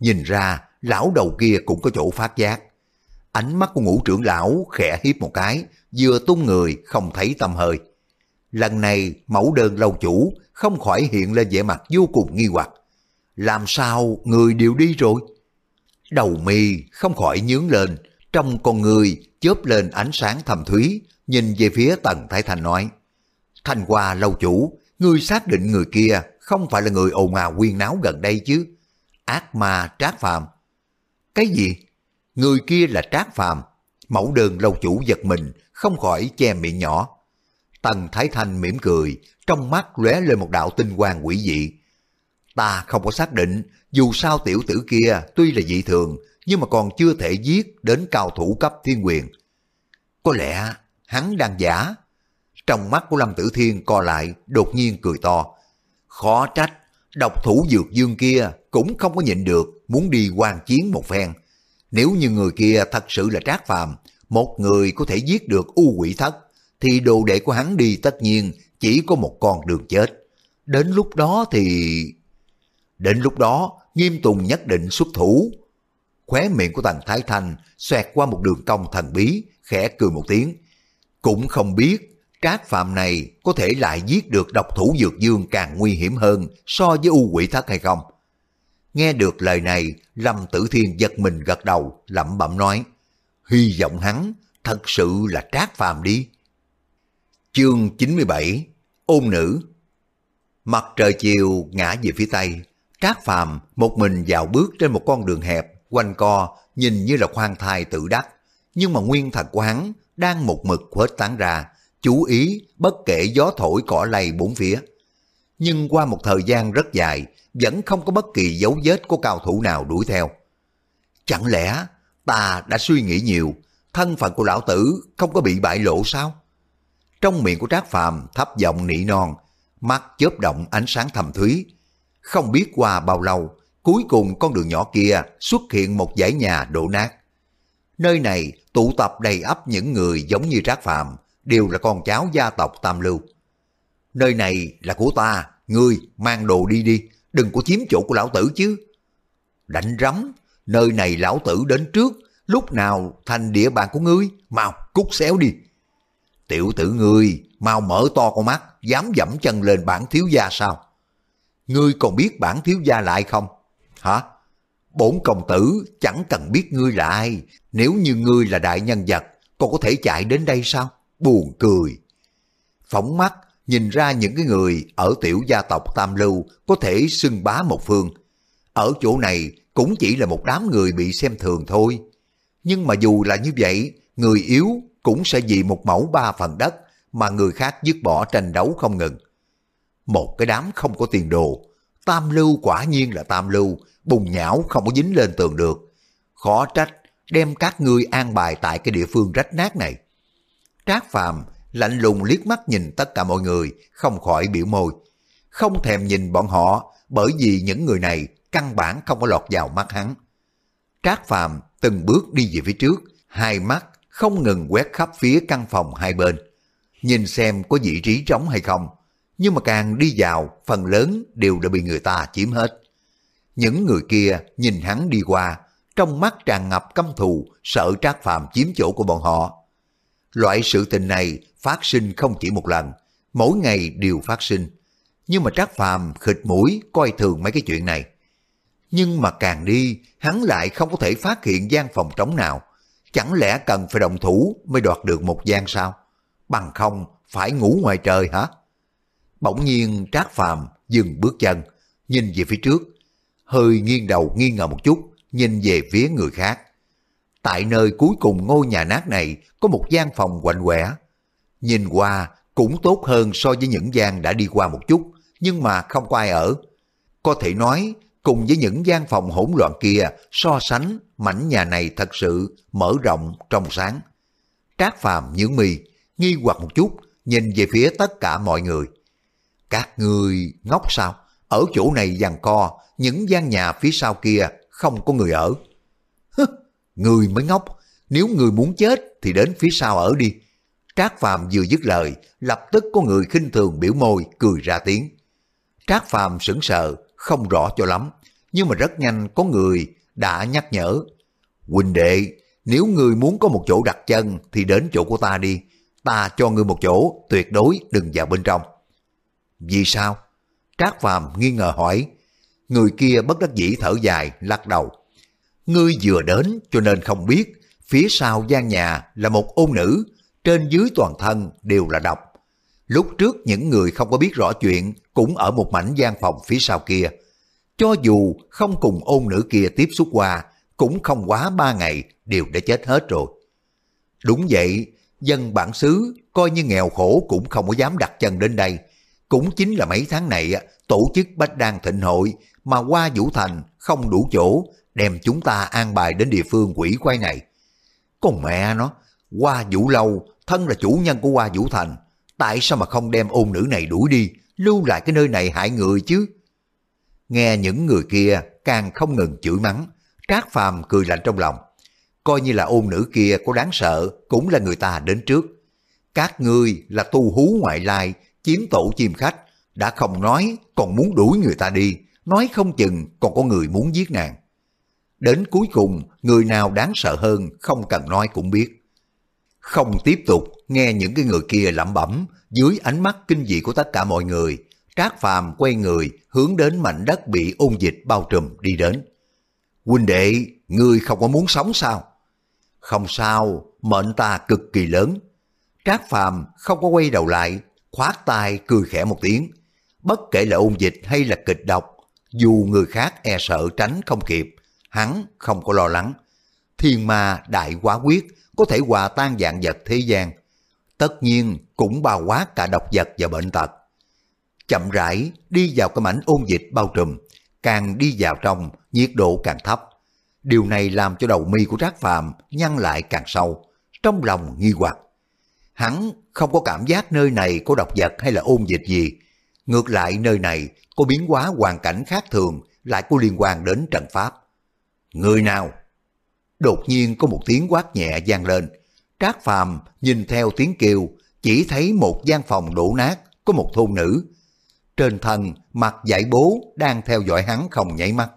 Nhìn ra, lão đầu kia cũng có chỗ phát giác. Ánh mắt của ngũ trưởng lão khẽ hiếp một cái, vừa tung người không thấy tâm hơi. Lần này mẫu đơn lâu chủ không khỏi hiện lên vẻ mặt vô cùng nghi hoặc. Làm sao người đều đi rồi? Đầu mi không khỏi nhướng lên, trong con người chớp lên ánh sáng thầm thúy, nhìn về phía Tần Thái Thành nói. Thành Hoa lâu chủ, ngươi xác định người kia không phải là người ồn ào quyên náo gần đây chứ. Ác ma trác phàm. Cái gì? Người kia là trác phàm. Mẫu đơn lâu chủ giật mình, không khỏi che miệng nhỏ. Tần Thái Thanh mỉm cười, trong mắt lóe lên một đạo tinh quang quỷ dị. Ta không có xác định, dù sao tiểu tử kia tuy là dị thường, nhưng mà còn chưa thể giết đến cao thủ cấp thiên quyền. Có lẽ hắn đang giả. Trong mắt của Lâm Tử Thiên co lại, đột nhiên cười to. Khó trách, độc thủ dược dương kia cũng không có nhịn được, muốn đi quan chiến một phen. Nếu như người kia thật sự là trác phàm, một người có thể giết được u quỷ thất, thì đồ đệ của hắn đi tất nhiên chỉ có một con đường chết. Đến lúc đó thì... Đến lúc đó, Nghiêm Tùng nhất định xuất thủ. Khóe miệng của Tần Thái Thanh xoẹt qua một đường cong thần bí, khẽ cười một tiếng. Cũng không biết trác phạm này có thể lại giết được độc thủ dược dương càng nguy hiểm hơn so với u quỷ thất hay không. Nghe được lời này, Lâm Tử Thiên giật mình gật đầu, lẩm bẩm nói, hy vọng hắn thật sự là trác phàm đi. Chương 97 Ôn nữ Mặt trời chiều ngã về phía tây, Trác Phàm một mình dạo bước trên một con đường hẹp, quanh co, nhìn như là khoan thai tự đắc. Nhưng mà nguyên thật của hắn đang một mực khuếch tán ra, chú ý bất kể gió thổi cỏ lay bốn phía. Nhưng qua một thời gian rất dài, vẫn không có bất kỳ dấu vết của cao thủ nào đuổi theo. Chẳng lẽ ta đã suy nghĩ nhiều, thân phận của lão tử không có bị bại lộ sao? Trong miệng của Trác Phàm thấp giọng nỉ non, mắt chớp động ánh sáng thầm thúy. Không biết qua bao lâu, cuối cùng con đường nhỏ kia xuất hiện một dãy nhà đổ nát. Nơi này tụ tập đầy ắp những người giống như Trác Phàm đều là con cháu gia tộc Tam Lưu. Nơi này là của ta, ngươi mang đồ đi đi, đừng có chiếm chỗ của lão tử chứ. Đánh rắm, nơi này lão tử đến trước, lúc nào thành địa bàn của ngươi, mau cút xéo đi. Tiểu tử ngươi, mau mở to con mắt, dám dẫm chân lên bản thiếu gia sao? Ngươi còn biết bản thiếu gia lại không? Hả? Bổn công tử chẳng cần biết ngươi là ai, nếu như ngươi là đại nhân vật, còn có thể chạy đến đây sao? Buồn cười. Phóng mắt, nhìn ra những cái người ở tiểu gia tộc Tam Lưu có thể xưng bá một phương. Ở chỗ này cũng chỉ là một đám người bị xem thường thôi. Nhưng mà dù là như vậy, người yếu cũng sẽ vì một mẫu ba phần đất mà người khác dứt bỏ tranh đấu không ngừng. Một cái đám không có tiền đồ, tam lưu quả nhiên là tam lưu, bùng nhão không có dính lên tường được. Khó trách đem các ngươi an bài tại cái địa phương rách nát này. Trác Phàm lạnh lùng liếc mắt nhìn tất cả mọi người, không khỏi biểu môi. Không thèm nhìn bọn họ, bởi vì những người này căn bản không có lọt vào mắt hắn. Trác Phàm từng bước đi về phía trước, hai mắt không ngừng quét khắp phía căn phòng hai bên. Nhìn xem có vị trí trống hay không. nhưng mà càng đi vào, phần lớn đều đã bị người ta chiếm hết. Những người kia nhìn hắn đi qua, trong mắt tràn ngập căm thù, sợ Trác Phàm chiếm chỗ của bọn họ. Loại sự tình này phát sinh không chỉ một lần, mỗi ngày đều phát sinh. Nhưng mà Trác Phàm khịt mũi coi thường mấy cái chuyện này. Nhưng mà càng đi, hắn lại không có thể phát hiện gian phòng trống nào. Chẳng lẽ cần phải đồng thủ mới đoạt được một gian sao? Bằng không, phải ngủ ngoài trời hả? Bỗng nhiên Trác Phàm dừng bước chân, nhìn về phía trước, hơi nghiêng đầu nghi ngờ một chút, nhìn về phía người khác. Tại nơi cuối cùng ngôi nhà nát này có một gian phòng quạnh quẻ. Nhìn qua cũng tốt hơn so với những gian đã đi qua một chút, nhưng mà không có ai ở. Có thể nói, cùng với những gian phòng hỗn loạn kia so sánh, mảnh nhà này thật sự mở rộng, trong sáng. Trác Phàm nhướng mì nghi hoặc một chút, nhìn về phía tất cả mọi người. Các người ngốc sao? Ở chỗ này giằng co, những gian nhà phía sau kia không có người ở. Người mới ngốc, nếu người muốn chết thì đến phía sau ở đi. Trác Phàm vừa dứt lời, lập tức có người khinh thường biểu môi cười ra tiếng. Trác Phàm sững sờ, không rõ cho lắm, nhưng mà rất nhanh có người đã nhắc nhở. Quỳnh đệ, nếu người muốn có một chỗ đặt chân thì đến chỗ của ta đi, ta cho người một chỗ, tuyệt đối đừng vào bên trong. Vì sao? Trác Phàm nghi ngờ hỏi. Người kia bất đắc dĩ thở dài, lắc đầu. Ngươi vừa đến cho nên không biết, phía sau gian nhà là một ôn nữ, trên dưới toàn thân đều là độc. Lúc trước những người không có biết rõ chuyện cũng ở một mảnh gian phòng phía sau kia. Cho dù không cùng ôn nữ kia tiếp xúc qua, cũng không quá ba ngày đều đã chết hết rồi. Đúng vậy, dân bản xứ coi như nghèo khổ cũng không có dám đặt chân đến đây. Cũng chính là mấy tháng này tổ chức Bách Đan Thịnh Hội mà qua Vũ Thành không đủ chỗ đem chúng ta an bài đến địa phương quỷ quay này. Còn mẹ nó, qua Vũ Lâu thân là chủ nhân của qua Vũ Thành, tại sao mà không đem ôn nữ này đuổi đi, lưu lại cái nơi này hại người chứ? Nghe những người kia càng không ngừng chửi mắng, Trác Phàm cười lạnh trong lòng. Coi như là ôn nữ kia có đáng sợ, cũng là người ta đến trước. Các ngươi là tu hú ngoại lai, chiếm tổ chim khách, đã không nói còn muốn đuổi người ta đi, nói không chừng còn có người muốn giết nàng. Đến cuối cùng, người nào đáng sợ hơn không cần nói cũng biết. Không tiếp tục nghe những cái người kia lẩm bẩm dưới ánh mắt kinh dị của tất cả mọi người, Trác Phàm quay người hướng đến mảnh đất bị ôn dịch bao trùm đi đến. Huynh đệ, ngươi không có muốn sống sao? Không sao, mệnh ta cực kỳ lớn. Trác Phàm không có quay đầu lại, khoát tay cười khẽ một tiếng. Bất kể là ôn dịch hay là kịch độc, dù người khác e sợ tránh không kịp, hắn không có lo lắng. Thiên ma đại quá quyết có thể hòa tan dạng vật thế gian. Tất nhiên cũng bao quát cả độc vật và bệnh tật. Chậm rãi đi vào cái mảnh ôn dịch bao trùm, càng đi vào trong nhiệt độ càng thấp. Điều này làm cho đầu mi của Trác Phàm nhăn lại càng sâu, trong lòng nghi hoặc. Hắn không có cảm giác nơi này có độc vật hay là ôn dịch gì. Ngược lại nơi này có biến hóa hoàn cảnh khác thường lại có liên quan đến trận pháp. Người nào? Đột nhiên có một tiếng quát nhẹ vang lên. Trác Phàm nhìn theo tiếng kêu, chỉ thấy một gian phòng đổ nát, có một thôn nữ. Trên thân, mặt giải bố đang theo dõi hắn không nhảy mắt.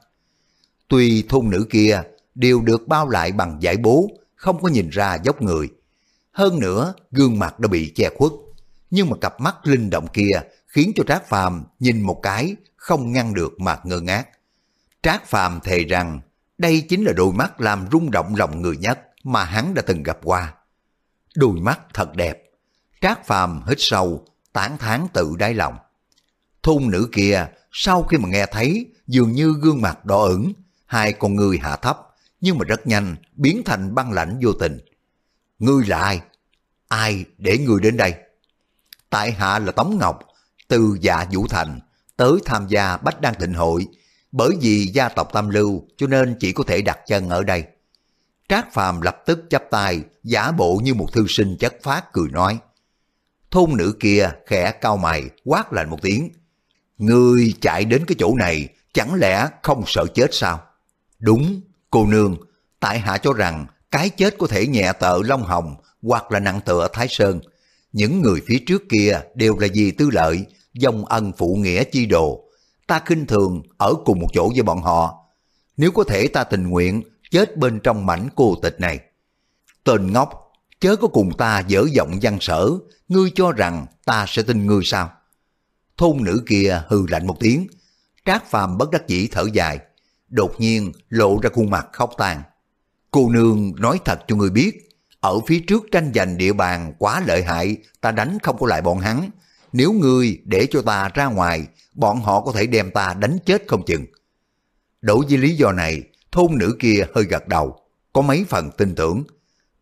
Tuy thôn nữ kia đều được bao lại bằng giải bố, không có nhìn ra dốc người. Hơn nữa, gương mặt đã bị che khuất. Nhưng mà cặp mắt linh động kia khiến cho Trác Phàm nhìn một cái không ngăn được mà ngơ ngác. Trác Phàm thề rằng đây chính là đôi mắt làm rung động lòng người nhất mà hắn đã từng gặp qua. Đôi mắt thật đẹp. Trác Phàm hít sâu, tán thán tự đáy lòng. Thôn nữ kia sau khi mà nghe thấy dường như gương mặt đỏ ửng, hai con người hạ thấp nhưng mà rất nhanh biến thành băng lãnh vô tình. Ngươi là ai? Ai để ngươi đến đây? Tại hạ là Tống Ngọc, từ dạ Vũ Thành, tới tham gia Bách Đăng Thịnh Hội bởi vì gia tộc Tam Lưu cho nên chỉ có thể đặt chân ở đây. Trác Phàm lập tức chắp tay, giả bộ như một thư sinh chất phát cười nói. Thôn nữ kia khẽ cao mày, quát lạnh một tiếng. Ngươi chạy đến cái chỗ này, chẳng lẽ không sợ chết sao? Đúng, cô nương, tại hạ cho rằng cái chết có thể nhẹ tợ Long Hồng hoặc là nặng tựa Thái Sơn. Những người phía trước kia đều là vì tư lợi, dòng ân phụ nghĩa chi đồ. Ta khinh thường ở cùng một chỗ với bọn họ. Nếu có thể ta tình nguyện chết bên trong mảnh cô tịch này. Tên ngốc, chớ có cùng ta dở giọng văn sở, ngươi cho rằng ta sẽ tin ngươi sao? Thôn nữ kia hừ lạnh một tiếng, Trác Phàm bất đắc dĩ thở dài, đột nhiên lộ ra khuôn mặt khóc tàn. Cô nương nói thật cho người biết, ở phía trước tranh giành địa bàn quá lợi hại, ta đánh không có lại bọn hắn. Nếu ngươi để cho ta ra ngoài, bọn họ có thể đem ta đánh chết không chừng. Đối với lý do này, thôn nữ kia hơi gật đầu, có mấy phần tin tưởng.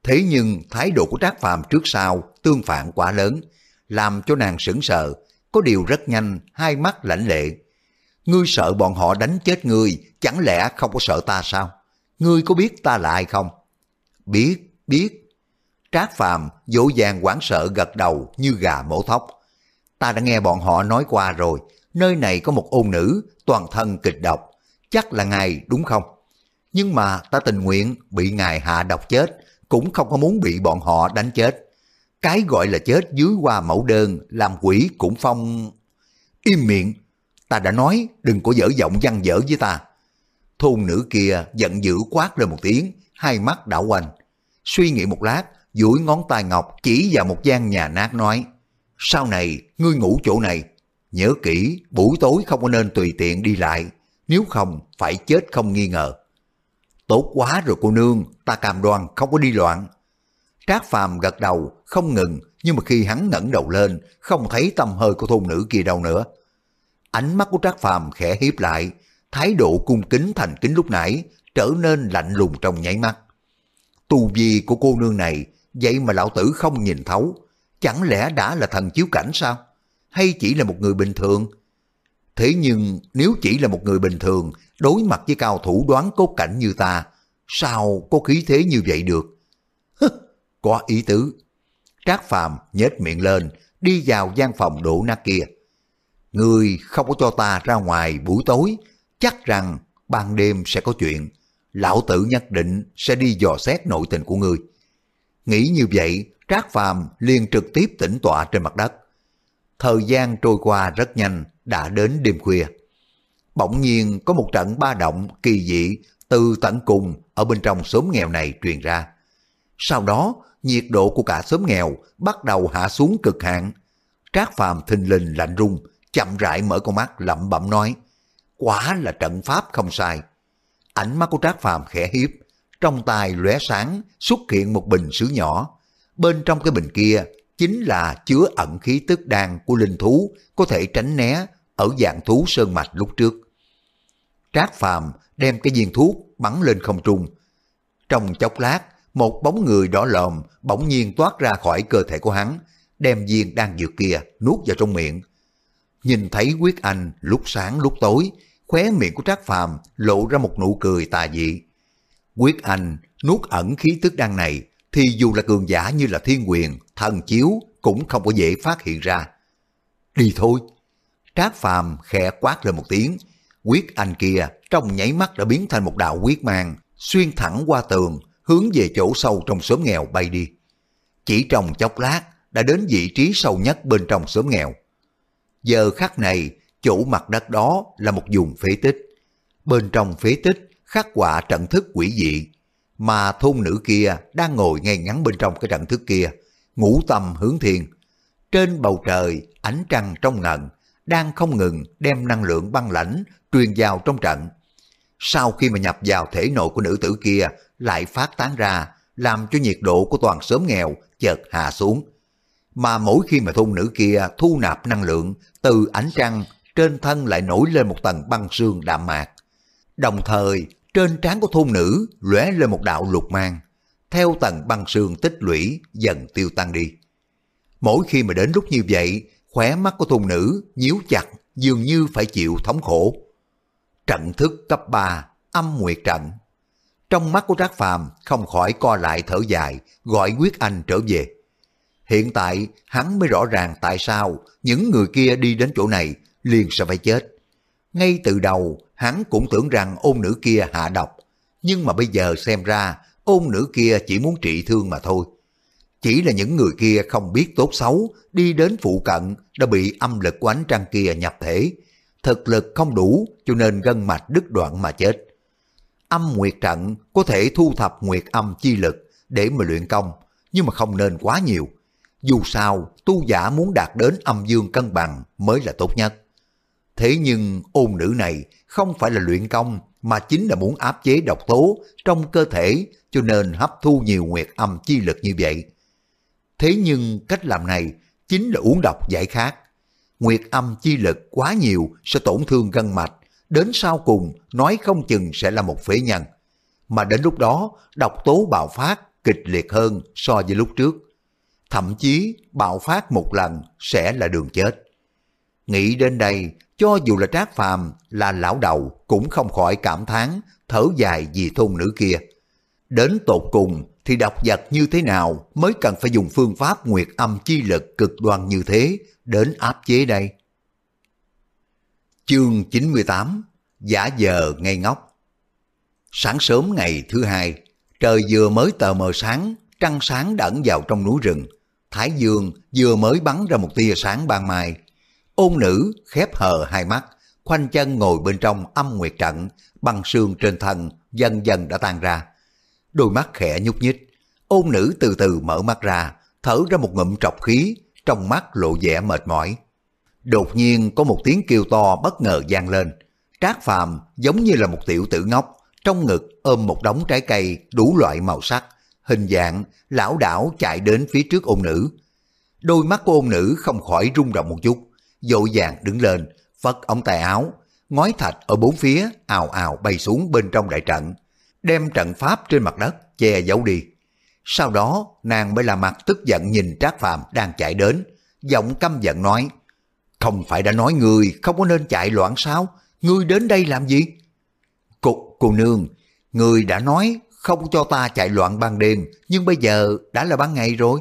Thế nhưng thái độ của Trác Phàm trước sau tương phản quá lớn, làm cho nàng sững sờ, có điều rất nhanh, hai mắt lãnh lệ. Ngươi sợ bọn họ đánh chết ngươi, chẳng lẽ không có sợ ta sao? Ngươi có biết ta là ai không? Biết, biết. Trác Phàm dỗ dàng quảng sợ gật đầu như gà mổ thóc. Ta đã nghe bọn họ nói qua rồi, nơi này có một ôn nữ, toàn thân kịch độc. Chắc là ngài đúng không? Nhưng mà ta tình nguyện bị ngài hạ độc chết, cũng không có muốn bị bọn họ đánh chết. Cái gọi là chết dưới qua mẫu đơn, làm quỷ cũng phong... Im miệng, ta đã nói đừng có dở giọng văn dở với ta. Thôn nữ kia giận dữ quát lên một tiếng, hai mắt đảo quanh. Suy nghĩ một lát, duỗi ngón tay ngọc chỉ vào một gian nhà nát nói, sau này ngươi ngủ chỗ này, nhớ kỹ buổi tối không có nên tùy tiện đi lại, nếu không phải chết không nghi ngờ. Tốt quá rồi cô nương, ta cam đoan không có đi loạn. Trác Phàm gật đầu, không ngừng, nhưng mà khi hắn ngẩng đầu lên, không thấy tâm hơi của thôn nữ kia đâu nữa. Ánh mắt của Trác Phàm khẽ hiếp lại, thái độ cung kính thành kính lúc nãy trở nên lạnh lùng trong nháy mắt. Tu vi của cô nương này, vậy mà lão tử không nhìn thấu, chẳng lẽ đã là thần chiếu cảnh sao? Hay chỉ là một người bình thường? Thế nhưng nếu chỉ là một người bình thường, đối mặt với cao thủ đoán cốt cảnh như ta, sao có khí thế như vậy được? Hứ, có ý tứ. Trác Phàm nhếch miệng lên, đi vào gian phòng đổ nát kia. Người không có cho ta ra ngoài buổi tối, chắc rằng ban đêm sẽ có chuyện. Lão tử nhất định sẽ đi dò xét nội tình của ngươi. Nghĩ như vậy, Trác Phàm liền trực tiếp tĩnh tọa trên mặt đất. Thời gian trôi qua rất nhanh, đã đến đêm khuya. Bỗng nhiên có một trận ba động kỳ dị từ tận cùng ở bên trong xóm nghèo này truyền ra. Sau đó, nhiệt độ của cả xóm nghèo bắt đầu hạ xuống cực hạn. Trác Phàm thình lình lạnh rung, chậm rãi mở con mắt lẩm bẩm nói, quả là trận pháp không sai. Ánh mắt của Trác Phàm khẽ hiếp, trong tay lóe sáng xuất hiện một bình sứ nhỏ. Bên trong cái bình kia chính là chứa ẩn khí tức đan của linh thú có thể tránh né ở dạng thú sơn mạch lúc trước. Trác Phàm đem cái viên thuốc bắn lên không trung. Trong chốc lát, một bóng người đỏ lòm bỗng nhiên toát ra khỏi cơ thể của hắn, đem viên đan dược kia nuốt vào trong miệng. Nhìn thấy quyết anh lúc sáng lúc tối, khóe miệng của Trác Phàm lộ ra một nụ cười tà dị. Quyết anh nuốt ẩn khí tức đan này thì dù là cường giả như là thiên quyền, thần chiếu cũng không có dễ phát hiện ra. Đi thôi. Trác Phàm khẽ quát lên một tiếng, quyết anh kia trong nháy mắt đã biến thành một đạo quyết mang, xuyên thẳng qua tường, hướng về chỗ sâu trong xóm nghèo bay đi. Chỉ trong chốc lát đã đến vị trí sâu nhất bên trong xóm nghèo. Giờ khắc này, chỗ mặt đất đó là một vùng phế tích. Bên trong phế tích khắc họa trận thức quỷ dị, mà thôn nữ kia đang ngồi ngay ngắn bên trong cái trận thức kia, ngủ tâm hướng thiên. Trên bầu trời, ánh trăng trong ngần, đang không ngừng đem năng lượng băng lãnh truyền vào trong trận. Sau khi mà nhập vào thể nội của nữ tử kia, lại phát tán ra, làm cho nhiệt độ của toàn xóm nghèo chợt hạ xuống. Mà mỗi khi mà thôn nữ kia thu nạp năng lượng từ ánh trăng, trên thân lại nổi lên một tầng băng sương đạm mạc. Đồng thời, trên trán của thôn nữ lóe lên một đạo lục mang, theo tầng băng sương tích lũy dần tiêu tan đi. Mỗi khi mà đến lúc như vậy, khóe mắt của thôn nữ nhíu chặt dường như phải chịu thống khổ. Trận thức cấp 3, âm nguyệt trận. Trong mắt của Trác Phàm không khỏi co lại thở dài, gọi Quyết Anh trở về. Hiện tại hắn mới rõ ràng tại sao những người kia đi đến chỗ này liền sẽ phải chết. Ngay từ đầu hắn cũng tưởng rằng ôn nữ kia hạ độc, nhưng mà bây giờ xem ra ôn nữ kia chỉ muốn trị thương mà thôi. Chỉ là những người kia không biết tốt xấu, đi đến phụ cận đã bị âm lực của ánh trăng kia nhập thể. Thực lực không đủ cho nên gân mạch đứt đoạn mà chết. Âm nguyệt trận có thể thu thập nguyệt âm chi lực để mà luyện công, nhưng mà không nên quá nhiều. Dù sao, tu giả muốn đạt đến âm dương cân bằng mới là tốt nhất. Thế nhưng ôn nữ này không phải là luyện công mà chính là muốn áp chế độc tố trong cơ thể cho nên hấp thu nhiều nguyệt âm chi lực như vậy. Thế nhưng cách làm này chính là uống độc giải khát. Nguyệt âm chi lực quá nhiều sẽ tổn thương gân mạch, đến sau cùng nói không chừng sẽ là một phế nhân. Mà đến lúc đó độc tố bạo phát kịch liệt hơn so với lúc trước. Thậm chí bạo phát một lần sẽ là đường chết. Nghĩ đến đây, cho dù là Trác Phàm là lão đầu cũng không khỏi cảm thán thở dài vì thôn nữ kia. Đến tột cùng thì độc vật như thế nào mới cần phải dùng phương pháp nguyệt âm chi lực cực đoan như thế đến áp chế đây? Chương 98 Giả giờ ngây ngốc Sáng sớm ngày thứ hai, trời vừa mới tờ mờ sáng, trăng sáng đẩn vào trong núi rừng. Thái dương vừa mới bắn ra một tia sáng ban mai. Ôn nữ khép hờ hai mắt, khoanh chân ngồi bên trong âm nguyệt trận, băng xương trên thân dần dần đã tan ra. Đôi mắt khẽ nhúc nhích, ôn nữ từ từ mở mắt ra, thở ra một ngụm trọc khí, trong mắt lộ vẻ mệt mỏi. Đột nhiên có một tiếng kêu to bất ngờ vang lên. Trác Phàm giống như là một tiểu tử ngốc, trong ngực ôm một đống trái cây đủ loại màu sắc, hình dạng, lão đảo chạy đến phía trước ôn nữ. Đôi mắt của ôn nữ không khỏi rung động một chút, dội vàng đứng lên, phất ống tay áo, ngói thạch ở bốn phía ào ào bay xuống bên trong đại trận, đem trận pháp trên mặt đất che giấu đi. Sau đó nàng mới là mặt tức giận nhìn Trác Phàm đang chạy đến, giọng căm giận nói, không phải đã nói người không có nên chạy loạn sao, ngươi đến đây làm gì? Cô, cô nương, người đã nói không cho ta chạy loạn ban đêm, nhưng bây giờ đã là ban ngày rồi.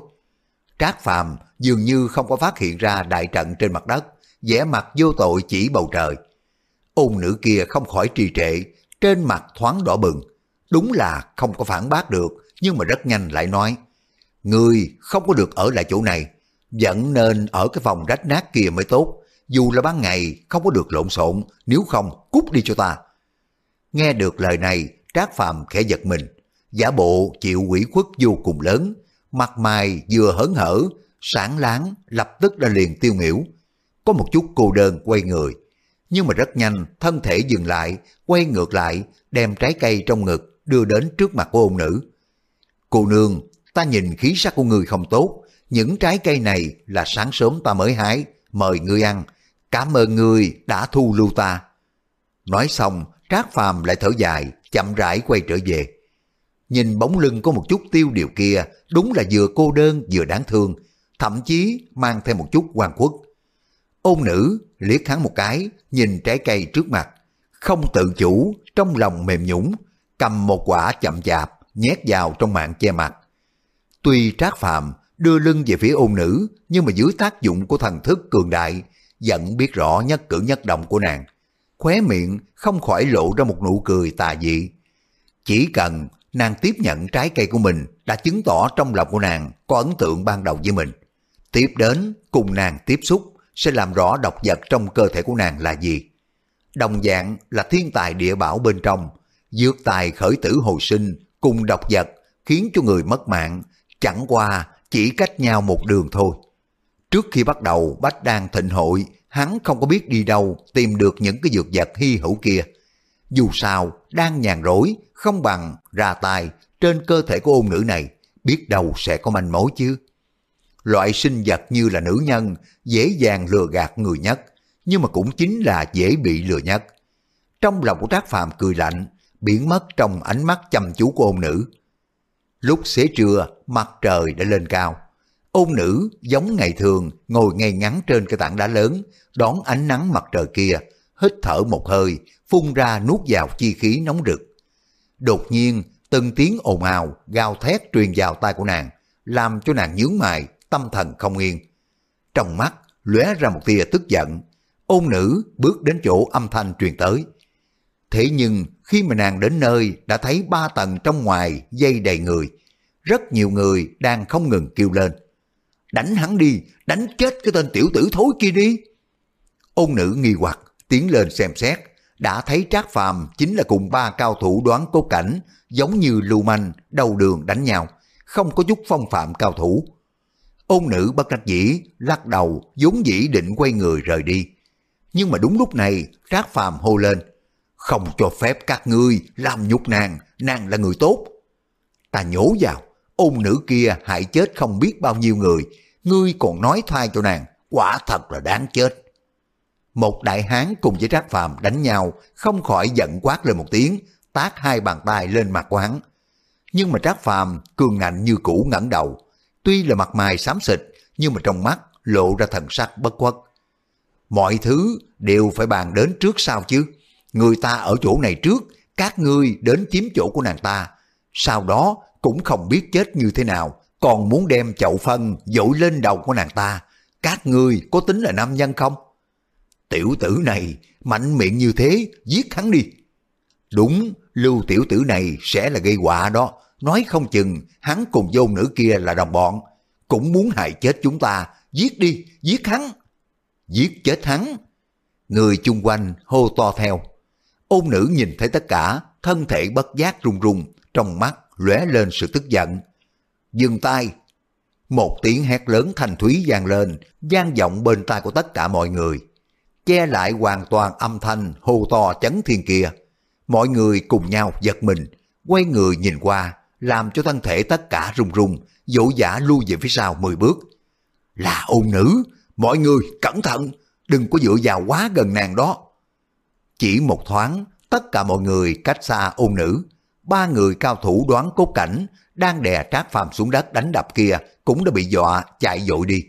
Trác Phàm dường như không có phát hiện ra đại trận trên mặt đất, vẻ mặt vô tội chỉ bầu trời. Ôn nữ kia không khỏi trì trệ, trên mặt thoáng đỏ bừng. Đúng là không có phản bác được, nhưng mà rất nhanh lại nói, Người không có được ở lại chỗ này, vẫn nên ở cái phòng rách nát kia mới tốt, dù là ban ngày không có được lộn xộn, nếu không cút đi cho ta. Nghe được lời này, Trác Phàm khẽ giật mình, giả bộ chịu quỷ khuất vô cùng lớn, mặt mày vừa hớn hở, sáng láng, lập tức đã liền tiêu nghỉu. Có một chút cô đơn quay người, nhưng mà rất nhanh thân thể dừng lại, quay ngược lại, đem trái cây trong ngực đưa đến trước mặt của ông nữ. Cô nương, ta nhìn khí sắc của người không tốt, những trái cây này là sáng sớm ta mới hái, mời ngươi ăn, cảm ơn ngươi đã thu lưu ta. Nói xong, Trác Phàm lại thở dài, chậm rãi quay trở về. Nhìn bóng lưng có một chút tiêu điều kia, đúng là vừa cô đơn vừa đáng thương, thậm chí mang thêm một chút quan quốc Ôn nữ liếc hắn một cái, nhìn trái cây trước mặt, không tự chủ, trong lòng mềm nhũng, cầm một quả chậm chạp, nhét vào trong mạng che mặt. Tuy trác phạm đưa lưng về phía ôn nữ, nhưng mà dưới tác dụng của thần thức cường đại, vẫn biết rõ nhất cử nhất động của nàng. Khóe miệng không khỏi lộ ra một nụ cười tà dị. Chỉ cần nàng tiếp nhận trái cây của mình đã chứng tỏ trong lòng của nàng có ấn tượng ban đầu với mình. Tiếp đến cùng nàng tiếp xúc sẽ làm rõ độc vật trong cơ thể của nàng là gì. Đồng dạng là thiên tài địa bảo bên trong, dược tài khởi tử hồi sinh cùng độc vật khiến cho người mất mạng, chẳng qua chỉ cách nhau một đường thôi. Trước khi bắt đầu Bách Đan thịnh hội, hắn không có biết đi đâu tìm được những cái dược vật hy hữu kia. Dù sao, đang nhàn rỗi, không bằng ra tay trên cơ thể của ôn nữ này, biết đâu sẽ có manh mối chứ. Loại sinh vật như là nữ nhân, dễ dàng lừa gạt người nhất, nhưng mà cũng chính là dễ bị lừa nhất. Trong lòng của Trác Phàm cười lạnh, biến mất trong ánh mắt chăm chú của ôn nữ. Lúc xế trưa, mặt trời đã lên cao. Ôn nữ giống ngày thường ngồi ngay ngắn trên cái tảng đá lớn, đón ánh nắng mặt trời kia, hít thở một hơi, phun ra nuốt vào chi khí nóng rực. Đột nhiên, từng tiếng ồn ào, gào thét truyền vào tai của nàng, làm cho nàng nhướng mày, tâm thần không yên. Trong mắt lóe ra một tia tức giận, ôn nữ bước đến chỗ âm thanh truyền tới. Thế nhưng khi mà nàng đến nơi đã thấy ba tầng trong ngoài dây đầy người, rất nhiều người đang không ngừng kêu lên. Đánh hắn đi, đánh chết cái tên tiểu tử thối kia đi. Ôn nữ nghi hoặc, tiến lên xem xét, đã thấy Trác Phàm chính là cùng ba cao thủ đoán cố cảnh, giống như lưu manh, đầu đường đánh nhau, không có chút phong phạm cao thủ. Ôn nữ bất đắc dĩ, lắc đầu, vốn dĩ định quay người rời đi. Nhưng mà đúng lúc này, Trác Phàm hô lên, không cho phép các ngươi làm nhục nàng, nàng là người tốt. Ta nhổ vào, ôn nữ kia hại chết không biết bao nhiêu người, ngươi còn nói thoai cho nàng, quả thật là đáng chết. Một đại hán cùng với Trác Phàm đánh nhau, không khỏi giận quát lên một tiếng, tát hai bàn tay lên mặt của hắn. Nhưng mà Trác Phàm cường ngạnh như cũ ngẩng đầu, tuy là mặt mày xám xịt, nhưng mà trong mắt lộ ra thần sắc bất khuất. Mọi thứ đều phải bàn đến trước sau chứ. Người ta ở chỗ này trước, các ngươi đến chiếm chỗ của nàng ta. Sau đó cũng không biết chết như thế nào, còn muốn đem chậu phân dội lên đầu của nàng ta. Các ngươi có tính là nam nhân không? Tiểu tử này, mạnh miệng như thế, giết hắn đi. Đúng, lưu tiểu tử này sẽ là gây họa đó. Nói không chừng, hắn cùng vô nữ kia là đồng bọn. Cũng muốn hại chết chúng ta, giết đi, giết hắn. Giết chết hắn. Người chung quanh hô to theo. Ôn nữ nhìn thấy tất cả, thân thể bất giác run run, trong mắt lóe lên sự tức giận. Dừng tay! Một tiếng hét lớn thanh thúy vang lên, vang vọng bên tai của tất cả mọi người. Che lại hoàn toàn âm thanh hô to chấn thiên kia. Mọi người cùng nhau giật mình, quay người nhìn qua, làm cho thân thể tất cả run run, dỗ dã lui về phía sau 10 bước. Là ôn nữ, mọi người cẩn thận, đừng có dựa vào quá gần nàng đó. Chỉ một thoáng, tất cả mọi người cách xa ôn nữ. Ba người cao thủ đoán cốt cảnh đang đè trác phàm xuống đất đánh đập kia cũng đã bị dọa chạy dội đi.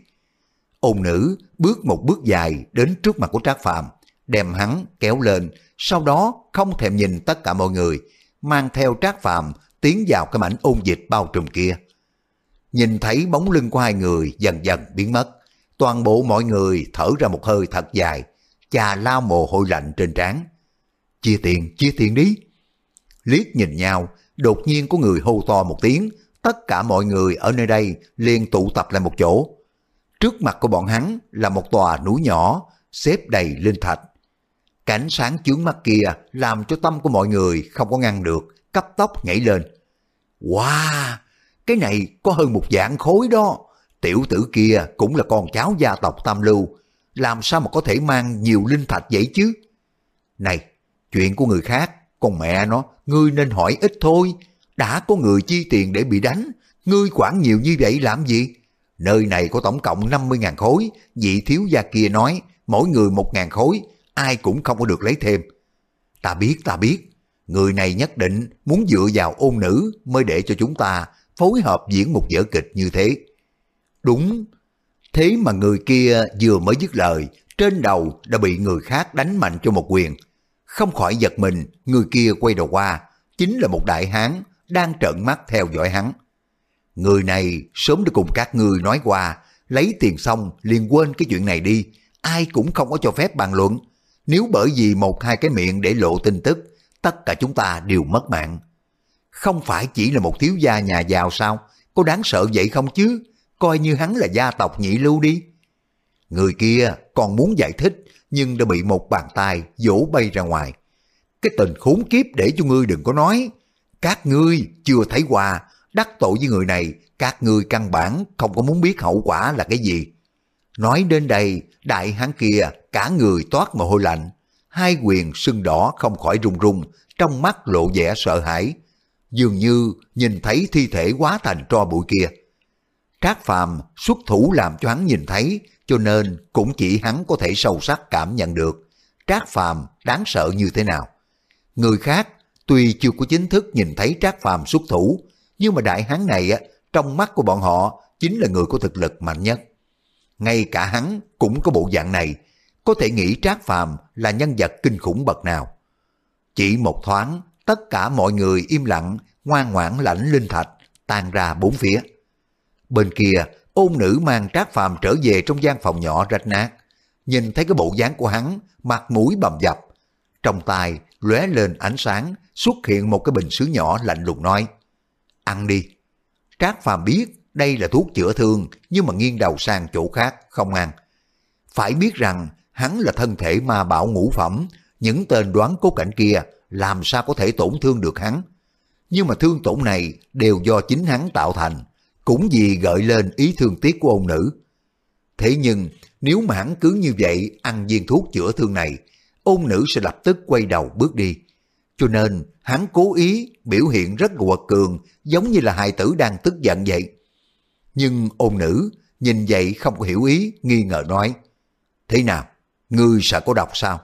Ôn nữ bước một bước dài đến trước mặt của trác phàm, đem hắn kéo lên, sau đó không thèm nhìn tất cả mọi người, mang theo trác phàm tiến vào cái mảnh ôn dịch bao trùm kia. Nhìn thấy bóng lưng của hai người dần dần biến mất, toàn bộ mọi người thở ra một hơi thật dài, chà lao mồ hôi lạnh trên trán. Chia tiền, chia tiền đi. Liếc nhìn nhau, đột nhiên có người hô to một tiếng, tất cả mọi người ở nơi đây liền tụ tập lại một chỗ. Trước mặt của bọn hắn là một tòa núi nhỏ, xếp đầy linh thạch. Cảnh sáng chướng mắt kia làm cho tâm của mọi người không có ngăn được, cấp tốc nhảy lên. Wow, cái này có hơn một dạng khối đó. Tiểu tử kia cũng là con cháu gia tộc Tam Lưu, làm sao mà có thể mang nhiều linh thạch vậy chứ? Này, chuyện của người khác, con mẹ nó, ngươi nên hỏi ít thôi. Đã có người chi tiền để bị đánh, ngươi quản nhiều như vậy làm gì? Nơi này có tổng cộng 50.000 khối, vị thiếu gia kia nói, mỗi người 1.000 khối, ai cũng không có được lấy thêm. Ta biết, ta biết, người này nhất định muốn dựa vào ôn nữ mới để cho chúng ta phối hợp diễn một vở kịch như thế. Đúng, thế mà người kia vừa mới dứt lời, trên đầu đã bị người khác đánh mạnh cho một quyền. Không khỏi giật mình, người kia quay đầu qua, chính là một đại hán đang trợn mắt theo dõi hắn. Người này sớm đã cùng các ngươi nói qua, lấy tiền xong liền quên cái chuyện này đi, ai cũng không có cho phép bàn luận. Nếu bởi vì một hai cái miệng để lộ tin tức, tất cả chúng ta đều mất mạng. Không phải chỉ là một thiếu gia nhà giàu sao? Có đáng sợ vậy không chứ? Coi như hắn là gia tộc nhị lưu đi. Người kia còn muốn giải thích, nhưng đã bị một bàn tay vỗ bay ra ngoài. Cái tình khốn kiếp để cho ngươi đừng có nói. Các ngươi chưa thấy qua, đắc tội với người này, các ngươi căn bản không có muốn biết hậu quả là cái gì. Nói đến đây, đại hán kia cả người toát mồ hôi lạnh, hai quyền sưng đỏ không khỏi run run, trong mắt lộ vẻ sợ hãi, dường như nhìn thấy thi thể quá thành tro bụi kia. Trác Phàm xuất thủ làm cho hắn nhìn thấy, cho nên cũng chỉ hắn có thể sâu sắc cảm nhận được Trác Phàm đáng sợ như thế nào. Người khác tuy chưa có chính thức nhìn thấy Trác Phàm xuất thủ, nhưng mà đại hán này á, trong mắt của bọn họ chính là người có thực lực mạnh nhất. Ngay cả hắn cũng có bộ dạng này, có thể nghĩ Trác Phàm là nhân vật kinh khủng bậc nào. Chỉ một thoáng, tất cả mọi người im lặng, ngoan ngoãn lãnh linh thạch, tan ra bốn phía. Bên kia, ôn nữ mang Trác Phàm trở về trong gian phòng nhỏ rách nát. Nhìn thấy cái bộ dáng của hắn, mặt mũi bầm dập. Trong tay lóe lên ánh sáng, xuất hiện một cái bình sứ nhỏ lạnh lùng nói. Ăn đi. Trác Phàm biết đây là thuốc chữa thương nhưng mà nghiêng đầu sang chỗ khác không ăn. Phải biết rằng hắn là thân thể ma bảo ngũ phẩm, những tên đoán cố cảnh kia làm sao có thể tổn thương được hắn. Nhưng mà thương tổn này đều do chính hắn tạo thành, cũng vì gợi lên ý thương tiếc của ông nữ. Thế nhưng nếu mà hắn cứ như vậy ăn viên thuốc chữa thương này, ôn nữ sẽ lập tức quay đầu bước đi. Cho nên hắn cố ý biểu hiện rất quật cường giống như là hài tử đang tức giận vậy. Nhưng ôn nữ nhìn vậy không hiểu ý, nghi ngờ nói. Thế nào, ngươi sợ có độc sao?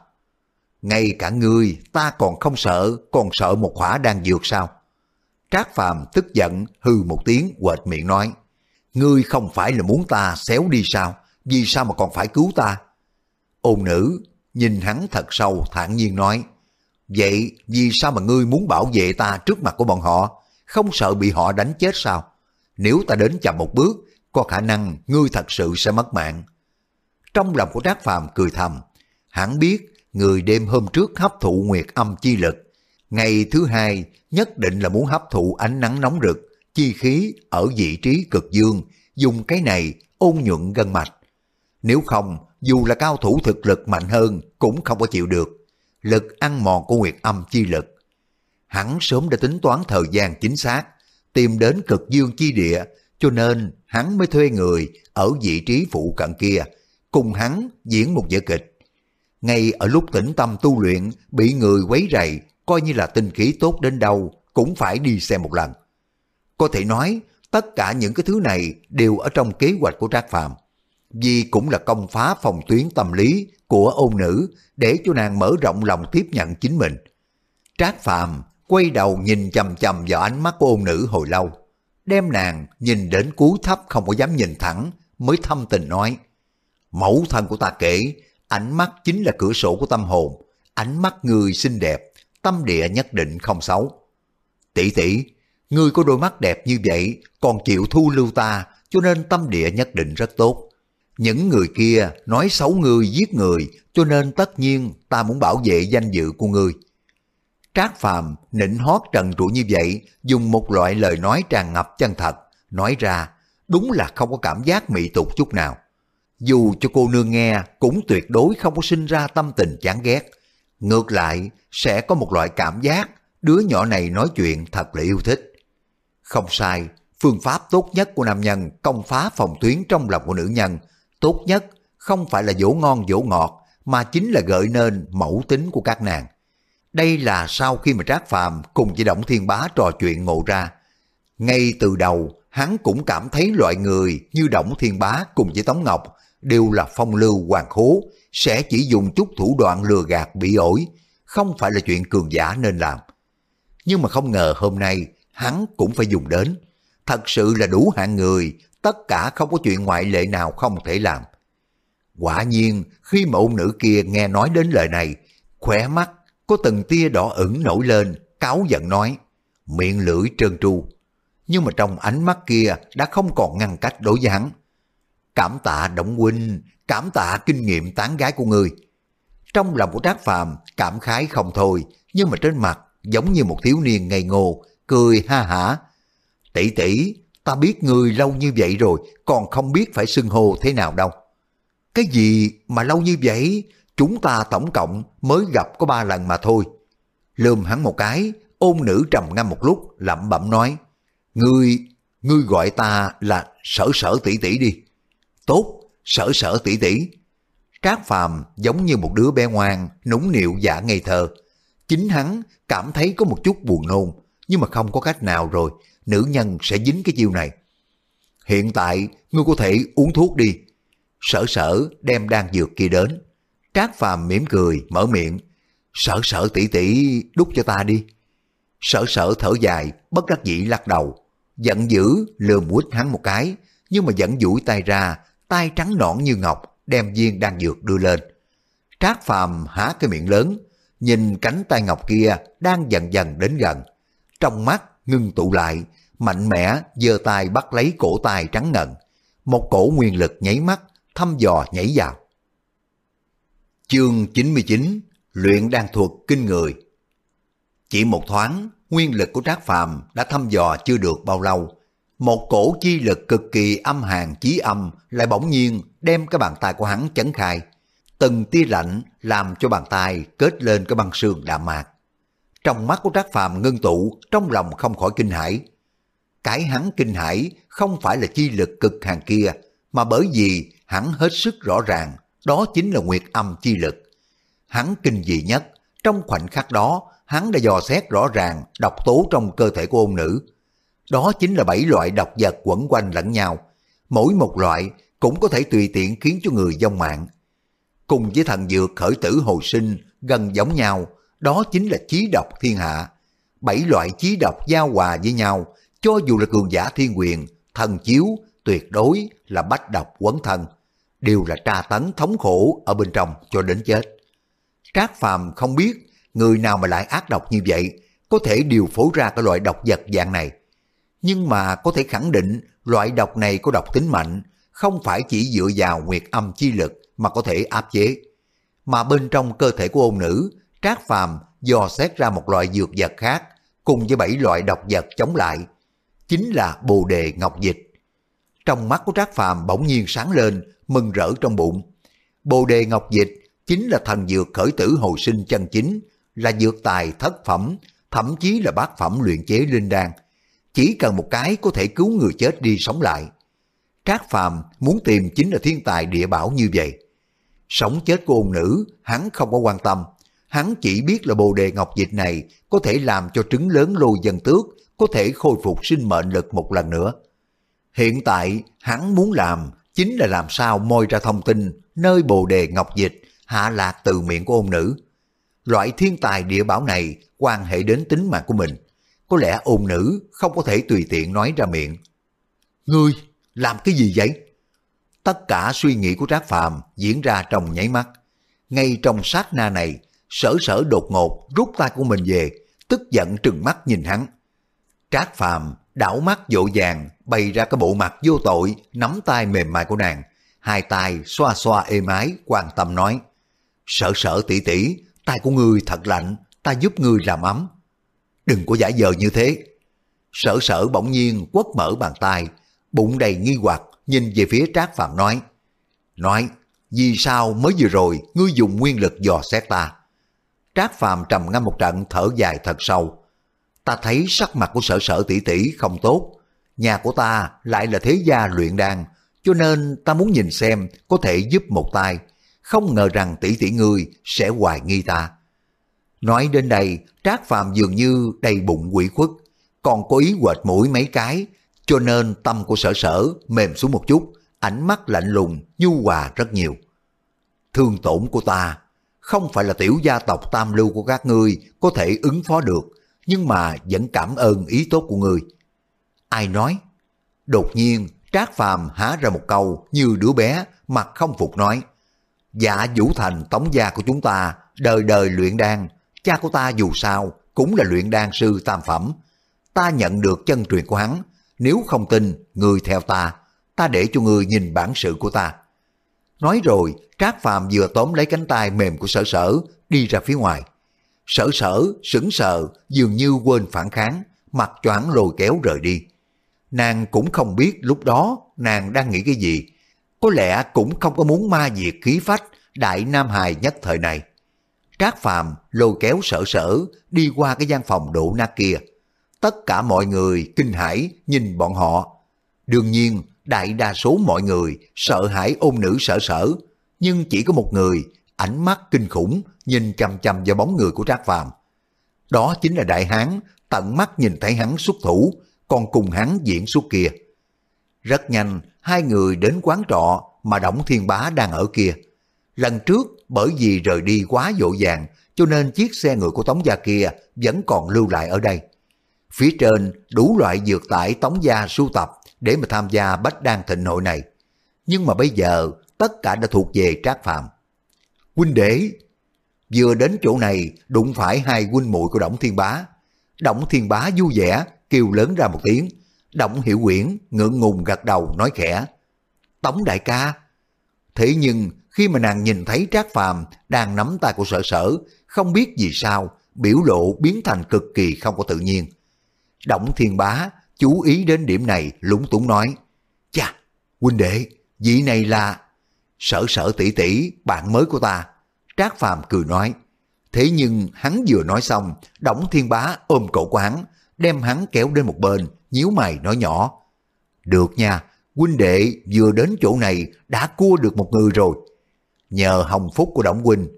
Ngay cả ngươi ta còn không sợ, còn sợ một hỏa đang dược sao? Trác Phàm tức giận hư một tiếng quệt miệng nói. Ngươi không phải là muốn ta xéo đi sao? Vì sao mà còn phải cứu ta? Ôn nữ nhìn hắn thật sâu thản nhiên nói. Vậy vì sao mà ngươi muốn bảo vệ ta trước mặt của bọn họ? Không sợ bị họ đánh chết sao? Nếu ta đến chậm một bước, có khả năng ngươi thật sự sẽ mất mạng. Trong lòng của Trác Phàm cười thầm, hắn biết người đêm hôm trước hấp thụ nguyệt âm chi lực. Ngày thứ hai nhất định là muốn hấp thụ ánh nắng nóng rực, chi khí ở vị trí cực dương, dùng cái này ôn nhuận gân mạch. Nếu không, dù là cao thủ thực lực mạnh hơn cũng không có chịu được. Lực ăn mòn của nguyệt âm chi lực. Hắn sớm đã tính toán thời gian chính xác, tìm đến cực dương chi địa, cho nên hắn mới thuê người ở vị trí phụ cận kia, cùng hắn diễn một vở kịch. Ngay ở lúc tĩnh tâm tu luyện, bị người quấy rầy, coi như là tinh khí tốt đến đâu, cũng phải đi xem một lần. Có thể nói, tất cả những cái thứ này đều ở trong kế hoạch của Trác Phàm vì cũng là công phá phòng tuyến tâm lý của ôn nữ để cho nàng mở rộng lòng tiếp nhận chính mình. Trác Phàm quay đầu nhìn chầm chầm vào ánh mắt của ôn nữ hồi lâu, đem nàng nhìn đến cúi thấp không có dám nhìn thẳng, mới thâm tình nói, mẫu thân của ta kể, ánh mắt chính là cửa sổ của tâm hồn, ánh mắt người xinh đẹp, tâm địa nhất định không xấu. Tỷ tỷ, ngươi có đôi mắt đẹp như vậy, còn chịu thu lưu ta, cho nên tâm địa nhất định rất tốt. Những người kia nói xấu ngươi giết người, cho nên tất nhiên ta muốn bảo vệ danh dự của ngươi. Trác Phàm nịnh hót trần trụi như vậy, dùng một loại lời nói tràn ngập chân thật, nói ra đúng là không có cảm giác mị tục chút nào. Dù cho cô nương nghe cũng tuyệt đối không có sinh ra tâm tình chán ghét. Ngược lại, sẽ có một loại cảm giác đứa nhỏ này nói chuyện thật là yêu thích. Không sai, phương pháp tốt nhất của nam nhân công phá phòng tuyến trong lòng của nữ nhân Tốt nhất không phải là dỗ ngon dỗ ngọt mà chính là gợi nên mẫu tính của các nàng. Đây là sau khi mà Trác Phàm cùng với Động Thiên Bá trò chuyện ngộ ra. Ngay từ đầu, hắn cũng cảm thấy loại người như Động Thiên Bá cùng với Tống Ngọc đều là phong lưu hoàng khố, sẽ chỉ dùng chút thủ đoạn lừa gạt bị ổi, không phải là chuyện cường giả nên làm. Nhưng mà không ngờ hôm nay hắn cũng phải dùng đến. Thật sự là đủ hạng người tất cả không có chuyện ngoại lệ nào không thể làm. Quả nhiên, khi mà ông nữ kia nghe nói đến lời này, khỏe mắt có từng tia đỏ ửng nổi lên, cáo giận nói, miệng lưỡi trơn tru. Nhưng mà trong ánh mắt kia đã không còn ngăn cách đối với hắn. Cảm tạ Động Huynh, cảm tạ kinh nghiệm tán gái của người. Trong lòng của Trác Phàm cảm khái không thôi, nhưng mà trên mặt giống như một thiếu niên ngây ngô, cười ha hả. Tỷ tỷ, ta biết người lâu như vậy rồi, còn không biết phải xưng hô thế nào đâu. Cái gì mà lâu như vậy, chúng ta tổng cộng mới gặp có ba lần mà thôi. Lườm hắn một cái, ôn nữ trầm ngâm một lúc, lẩm bẩm nói, Ngươi, ngươi gọi ta là sở sở tỷ tỷ đi. Tốt, sở sở tỷ tỷ. Trác Phàm giống như một đứa bé ngoan, nũng nịu giả ngây thơ. Chính hắn cảm thấy có một chút buồn nôn, nhưng mà không có cách nào rồi, nữ nhân sẽ dính cái chiêu này. Hiện tại, ngươi có thể uống thuốc đi. Sở sở đem đan dược kia đến. Trác phàm mỉm cười, mở miệng. Sở sở tỷ tỷ đút cho ta đi. Sở sở thở dài, bất đắc dĩ lắc đầu. Giận dữ, lừa mũi hắn một cái, nhưng mà vẫn duỗi tay ra, tay trắng nõn như ngọc, đem viên đan dược đưa lên. Trác phàm há cái miệng lớn, nhìn cánh tay ngọc kia đang dần dần đến gần. Trong mắt ngưng tụ lại, mạnh mẽ giơ tay bắt lấy cổ tay trắng ngần. Một cổ nguyên lực nháy mắt, thăm dò nhảy vào. Chương 99 Luyện đan thuật kinh người Chỉ một thoáng, nguyên lực của Trác Phàm đã thăm dò chưa được bao lâu một cổ chi lực cực kỳ âm hàn chí âm lại bỗng nhiên đem cái bàn tay của hắn chấn khai. Từng tia lạnh làm cho bàn tay kết lên cái băng sương đạm mạc. Trong mắt của Trác Phàm ngưng tụ, trong lòng không khỏi kinh hãi. Cái hắn kinh hãi không phải là chi lực cực hàng kia, mà bởi vì hắn hết sức rõ ràng, đó chính là nguyệt âm chi lực. Hắn kinh dị nhất, trong khoảnh khắc đó, hắn đã dò xét rõ ràng độc tố trong cơ thể của ôn nữ. Đó chính là bảy loại độc vật quẩn quanh lẫn nhau. Mỗi một loại cũng có thể tùy tiện khiến cho người vong mạng. Cùng với thần dược khởi tử hồi sinh gần giống nhau, đó chính là chí độc thiên hạ. Bảy loại chí độc giao hòa với nhau, cho dù là cường giả thiên quyền, thần chiếu, tuyệt đối là bách độc quấn thân, đều là tra tấn thống khổ ở bên trong cho đến chết. Trác Phàm không biết người nào mà lại ác độc như vậy, có thể điều phối ra cái loại độc vật dạng này. Nhưng mà có thể khẳng định loại độc này có độc tính mạnh, không phải chỉ dựa vào nguyệt âm chi lực mà có thể áp chế. Mà bên trong cơ thể của ôn nữ, Trác Phàm dò xét ra một loại dược vật khác cùng với bảy loại độc vật chống lại, chính là bồ đề ngọc dịch. Trong mắt của Trác Phàm bỗng nhiên sáng lên, mừng rỡ trong bụng. Bồ đề ngọc dịch chính là thần dược khởi tử hồi sinh chân chính, là dược tài thất phẩm, thậm chí là bát phẩm luyện chế linh đan. Chỉ cần một cái có thể cứu người chết đi sống lại. Trác Phàm muốn tìm chính là thiên tài địa bảo như vậy. Sống chết của ôn nữ, hắn không có quan tâm. Hắn chỉ biết là bồ đề ngọc dịch này có thể làm cho trứng lớn lôi dân tước, có thể khôi phục sinh mệnh lực một lần nữa. Hiện tại, hắn muốn làm chính là làm sao moi ra thông tin nơi bồ đề ngọc dịch hạ lạc từ miệng của ôn nữ. Loại thiên tài địa bảo này quan hệ đến tính mạng của mình. Có lẽ ôn nữ không có thể tùy tiện nói ra miệng. Ngươi, làm cái gì vậy? Tất cả suy nghĩ của Trác Phàm diễn ra trong nháy mắt. Ngay trong sát na này, sở sở đột ngột rút tay của mình về, tức giận trừng mắt nhìn hắn. Trác Phàm đảo mắt dỗ dàng bày ra cái bộ mặt vô tội nắm tay mềm mại của nàng hai tay xoa xoa êm ái quan tâm nói sở sở tỷ tỷ tay của ngươi thật lạnh ta giúp ngươi làm ấm đừng có giả vờ như thế sở sở bỗng nhiên quất mở bàn tay bụng đầy nghi hoặc nhìn về phía trác phạm nói nói vì sao mới vừa rồi ngươi dùng nguyên lực dò xét ta trác Phạm trầm ngâm một trận thở dài thật sâu ta thấy sắc mặt của sở sở tỷ tỷ không tốt. Nhà của ta lại là thế gia luyện đan, cho nên ta muốn nhìn xem có thể giúp một tay. Không ngờ rằng tỷ tỷ ngươi sẽ hoài nghi ta. Nói đến đây, Trác Phàm dường như đầy bụng quỷ khuất, còn có ý quệt mũi mấy cái, cho nên tâm của sở sở mềm xuống một chút, ánh mắt lạnh lùng, nhu hòa rất nhiều. Thương tổn của ta không phải là tiểu gia tộc tam lưu của các ngươi có thể ứng phó được, nhưng mà vẫn cảm ơn ý tốt của người. Ai nói? Đột nhiên, Trác Phàm há ra một câu như đứa bé, mặt không phục nói. Dạ Vũ Thành tống gia của chúng ta, đời đời luyện đan, cha của ta dù sao cũng là luyện đan sư tam phẩm. Ta nhận được chân truyền của hắn, nếu không tin, người theo ta, ta để cho người nhìn bản sự của ta. Nói rồi, Trác Phàm vừa tóm lấy cánh tay mềm của sở sở, đi ra phía ngoài. Sở sở, sững sờ, dường như quên phản kháng, mặt choáng lồi kéo rời đi. Nàng cũng không biết lúc đó nàng đang nghĩ cái gì. Có lẽ cũng không có muốn ma diệt khí phách đại nam hài nhất thời này. Trác Phàm lôi kéo sở sở đi qua cái gian phòng đổ nát kia. Tất cả mọi người kinh hãi nhìn bọn họ. Đương nhiên, đại đa số mọi người sợ hãi ôn nữ sở sở, nhưng chỉ có một người ánh mắt kinh khủng nhìn chằm chằm vào bóng người của Trác Phàm. Đó chính là đại hán tận mắt nhìn thấy hắn xuất thủ, còn cùng hắn diễn xuất kia. Rất nhanh, hai người đến quán trọ mà Đổng Thiên Bá đang ở kia. Lần trước, bởi vì rời đi quá dội vàng, cho nên chiếc xe ngựa của Tống Gia kia vẫn còn lưu lại ở đây. Phía trên đủ loại dược tải Tống Gia sưu tập để mà tham gia bách đan thịnh hội này. Nhưng mà bây giờ, tất cả đã thuộc về Trác Phạm huynh đệ. Vừa đến chỗ này đụng phải hai huynh muội của Đổng Thiên Bá. Đổng Thiên Bá vui vẻ, kêu lớn ra một tiếng. Đổng Hiểu Quyển ngượng ngùng gật đầu nói khẽ. Tống đại ca. Thế nhưng khi mà nàng nhìn thấy Trác Phàm đang nắm tay của sở sở, không biết vì sao, biểu lộ biến thành cực kỳ không có tự nhiên. Động Thiên Bá chú ý đến điểm này lúng túng nói, Chà, huynh đệ, vị này là... Sở sở tỷ tỷ, bạn mới của ta. Trác Phàm cười nói, thế nhưng hắn vừa nói xong, Động Thiên Bá ôm cổ của hắn, đem hắn kéo đến một bên, nhíu mày nói nhỏ. Được nha, huynh đệ vừa đến chỗ này đã cua được một người rồi. Nhờ hồng phúc của Đổng huynh.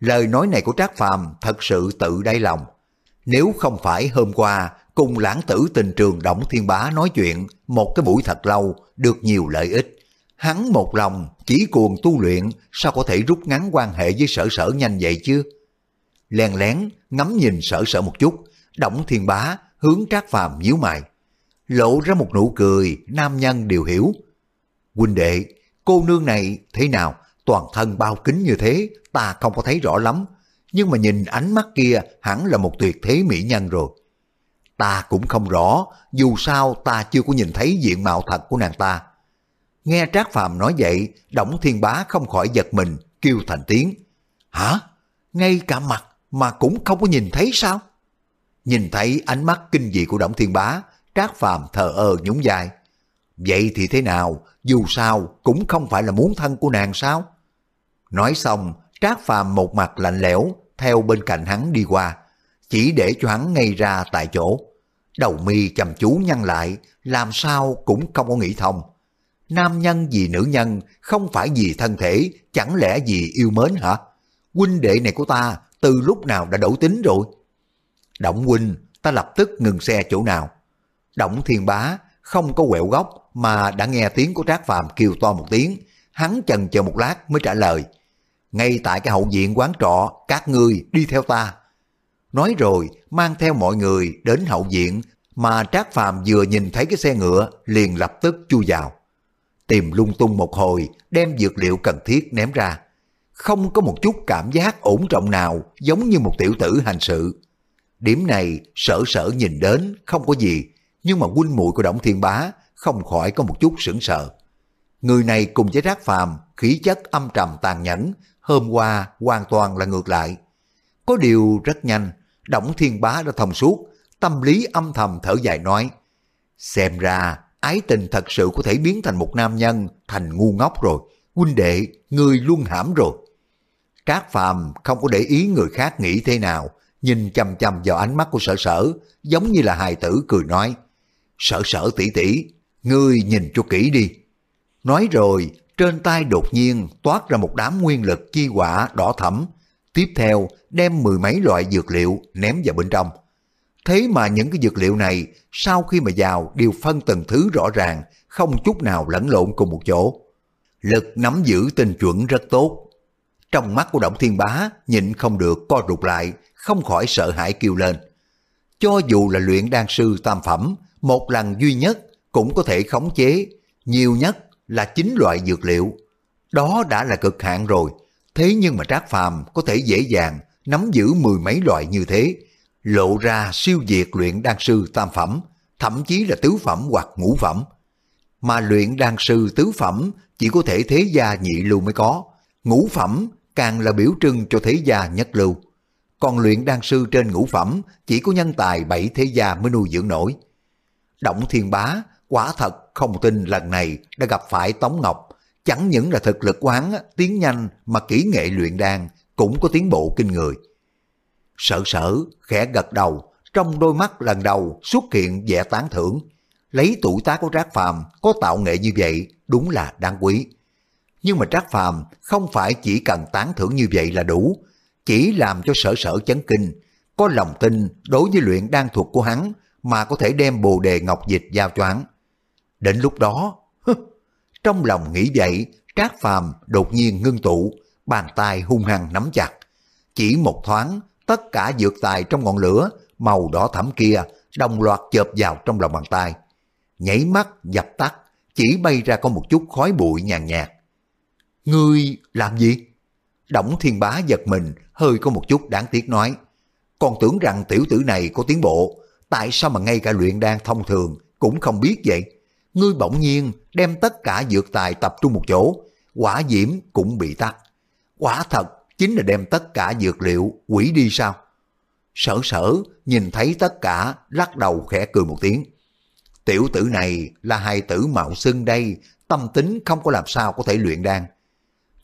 Lời nói này của Trác Phàm thật sự tự đáy lòng. Nếu không phải hôm qua cùng lãng tử tình trường Đổng Thiên Bá nói chuyện một cái buổi thật lâu được nhiều lợi ích. Hắn một lòng chỉ cuồng tu luyện sao có thể rút ngắn quan hệ với sở sở nhanh vậy chứ? Lèn lén ngắm nhìn sở sở một chút, Đổng Thiên Bá hướng Trác Phàm nhíu mày. Lộ ra một nụ cười, nam nhân đều hiểu. Huynh đệ, cô nương này thế nào? Toàn thân bao kính như thế, ta không có thấy rõ lắm. Nhưng mà nhìn ánh mắt kia hẳn là một tuyệt thế mỹ nhân rồi. Ta cũng không rõ, dù sao ta chưa có nhìn thấy diện mạo thật của nàng ta. Nghe Trác Phàm nói vậy, Đổng Thiên Bá không khỏi giật mình, kêu thành tiếng. Hả? Ngay cả mặt mà cũng không có nhìn thấy sao? Nhìn thấy ánh mắt kinh dị của Đổng Thiên Bá, Trác Phàm thờ ơ nhún dài. Vậy thì thế nào, dù sao cũng không phải là muốn thân của nàng sao? Nói xong, Trác Phàm một mặt lạnh lẽo, theo bên cạnh hắn đi qua, chỉ để cho hắn ngay ra tại chỗ. Đầu mi chăm chú nhăn lại, làm sao cũng không có nghĩ thông. Nam nhân vì nữ nhân, không phải vì thân thể, chẳng lẽ vì yêu mến hả? Huynh đệ này của ta từ lúc nào đã đổi tính rồi? Động huynh, ta lập tức ngừng xe chỗ nào? Động thiên bá không có quẹo góc mà đã nghe tiếng của Trác Phàm kêu to một tiếng, hắn chần chờ một lát mới trả lời. Ngay tại cái hậu viện quán trọ, các ngươi đi theo ta. Nói rồi, mang theo mọi người đến hậu viện mà Trác Phàm vừa nhìn thấy cái xe ngựa liền lập tức chui vào. Tìm lung tung một hồi, đem dược liệu cần thiết ném ra. Không có một chút cảm giác ổn trọng nào giống như một tiểu tử hành sự. Điểm này sở sở nhìn đến không có gì, nhưng mà huynh muội của Đổng Thiên Bá không khỏi có một chút sững sờ. Người này cùng với Trác Phàm khí chất âm trầm tàn nhẫn, hôm qua hoàn toàn là ngược lại. Có điều rất nhanh, Đổng Thiên Bá đã thông suốt, tâm lý âm thầm thở dài nói, xem ra ái tình thật sự có thể biến thành một nam nhân thành ngu ngốc rồi, huynh đệ, người luôn hãm rồi. các Phàm không có để ý người khác nghĩ thế nào, nhìn chăm chăm vào ánh mắt của sở sở, giống như là hài tử cười nói, sở sở tỷ tỷ, ngươi nhìn cho kỹ đi. Nói rồi, trên tay đột nhiên toát ra một đám nguyên lực chi quả đỏ thẫm, tiếp theo đem mười mấy loại dược liệu ném vào bên trong. Thế mà những cái dược liệu này sau khi mà vào đều phân từng thứ rõ ràng, không chút nào lẫn lộn cùng một chỗ. Lực nắm giữ tinh chuẩn rất tốt. Trong mắt của Động Thiên Bá nhịn không được co rụt lại, không khỏi sợ hãi kêu lên. Cho dù là luyện đan sư tam phẩm, một lần duy nhất cũng có thể khống chế, nhiều nhất là chín loại dược liệu. Đó đã là cực hạn rồi, thế nhưng mà Trác Phàm có thể dễ dàng nắm giữ mười mấy loại như thế, lộ ra siêu diệt luyện đan sư tam phẩm, thậm chí là tứ phẩm hoặc ngũ phẩm. Mà luyện đan sư tứ phẩm chỉ có thể thế gia nhị lưu mới có, ngũ phẩm càng là biểu trưng cho thế gia nhất lưu. Còn luyện đan sư trên ngũ phẩm chỉ có nhân tài bảy thế gia mới nuôi dưỡng nổi. Động thiên bá quả thật không tin lần này đã gặp phải Tống Ngọc, chẳng những là thực lực quán tiến nhanh mà kỹ nghệ luyện đan cũng có tiến bộ kinh người. Sở sở khẽ gật đầu, trong đôi mắt lần đầu xuất hiện vẻ tán thưởng. Lấy tuổi tác của Trác Phàm có tạo nghệ như vậy đúng là đáng quý. Nhưng mà Trác Phàm không phải chỉ cần tán thưởng như vậy là đủ, chỉ làm cho sở sở chấn kinh, có lòng tin đối với luyện đan thuật của hắn mà có thể đem bồ đề ngọc dịch giao cho hắn. Đến lúc đó, trong lòng nghĩ vậy, Trác Phàm đột nhiên ngưng tụ, bàn tay hung hăng nắm chặt. Chỉ một thoáng, tất cả dược tài trong ngọn lửa màu đỏ thẫm kia đồng loạt chợp vào trong lòng bàn tay. Nhảy mắt dập tắt, chỉ bay ra có một chút khói bụi nhàn nhạt. Ngươi làm gì? Đổng thiên bá giật mình, hơi có một chút đáng tiếc nói. Còn tưởng rằng tiểu tử này có tiến bộ, tại sao mà ngay cả luyện đan thông thường cũng không biết vậy? Ngươi bỗng nhiên đem tất cả dược tài tập trung một chỗ, quả diễm cũng bị tắt. Quả thật chính là đem tất cả dược liệu quỷ đi sao? Sở sở nhìn thấy tất cả lắc đầu khẽ cười một tiếng. tiểu tử này là hài tử mạo xưng đây, tâm tính không có làm sao có thể luyện đan.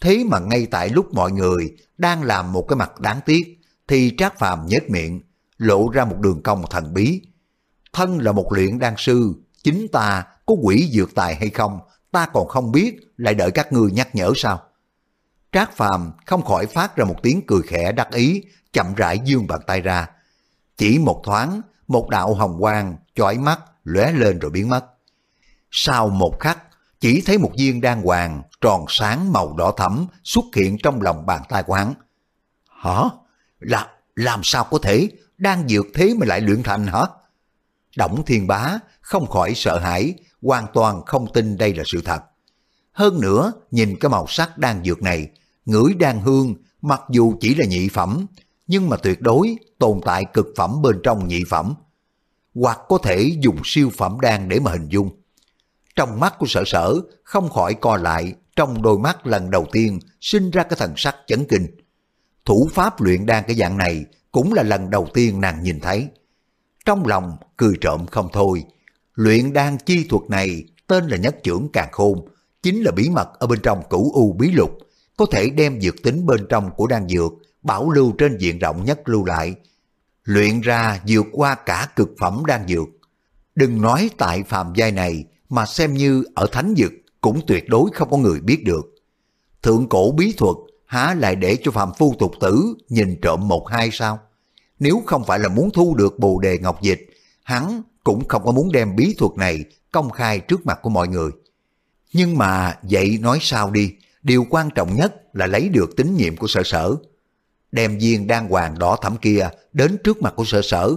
Thế mà ngay tại lúc mọi người đang làm một cái mặt đáng tiếc, thì Trác Phàm nhếch miệng, lộ ra một đường cong thần bí. Thân là một luyện đan sư, chính ta có quỷ dược tài hay không, ta còn không biết, lại đợi các ngươi nhắc nhở sao? Trác Phàm không khỏi phát ra một tiếng cười khẽ đắc ý, chậm rãi dương bàn tay ra. Chỉ một thoáng, một đạo hồng quang chói mắt lóe lên rồi biến mất. Sau một khắc, chỉ thấy một viên đan hoàng tròn sáng màu đỏ thẫm xuất hiện trong lòng bàn tay của hắn. Hả? Là, làm sao có thể? Đang dược thế mà lại luyện thành hả? Động thiên bá không khỏi sợ hãi, hoàn toàn không tin đây là sự thật. Hơn nữa, nhìn cái màu sắc đan dược này, ngửi đan hương, mặc dù chỉ là nhị phẩm, nhưng mà tuyệt đối tồn tại cực phẩm bên trong nhị phẩm. Hoặc có thể dùng siêu phẩm đan để mà hình dung. Trong mắt của sở sở không khỏi co lại, trong đôi mắt lần đầu tiên sinh ra cái thần sắc chấn kinh. Thủ pháp luyện đan cái dạng này cũng là lần đầu tiên nàng nhìn thấy. Trong lòng cười trộm không thôi, luyện đan chi thuật này tên là nhất trưởng càng khôn, chính là bí mật ở bên trong cửu u bí lục, có thể đem dược tính bên trong của đan dược bảo lưu trên diện rộng nhất lưu lại, luyện ra vượt qua cả cực phẩm đan dược. Đừng nói tại phàm giai này mà xem như ở thánh dược cũng tuyệt đối không có người biết được. Thượng cổ bí thuật há lại để cho phàm phu tục tử nhìn trộm một hai sao? Nếu không phải là muốn thu được bồ đề ngọc dịch, hắn cũng không có muốn đem bí thuật này công khai trước mặt của mọi người. Nhưng mà vậy nói sao đi, điều quan trọng nhất là lấy được tín nhiệm của sở sở. Đem viên đan hoàng đỏ thẫm kia đến trước mặt của sở sở.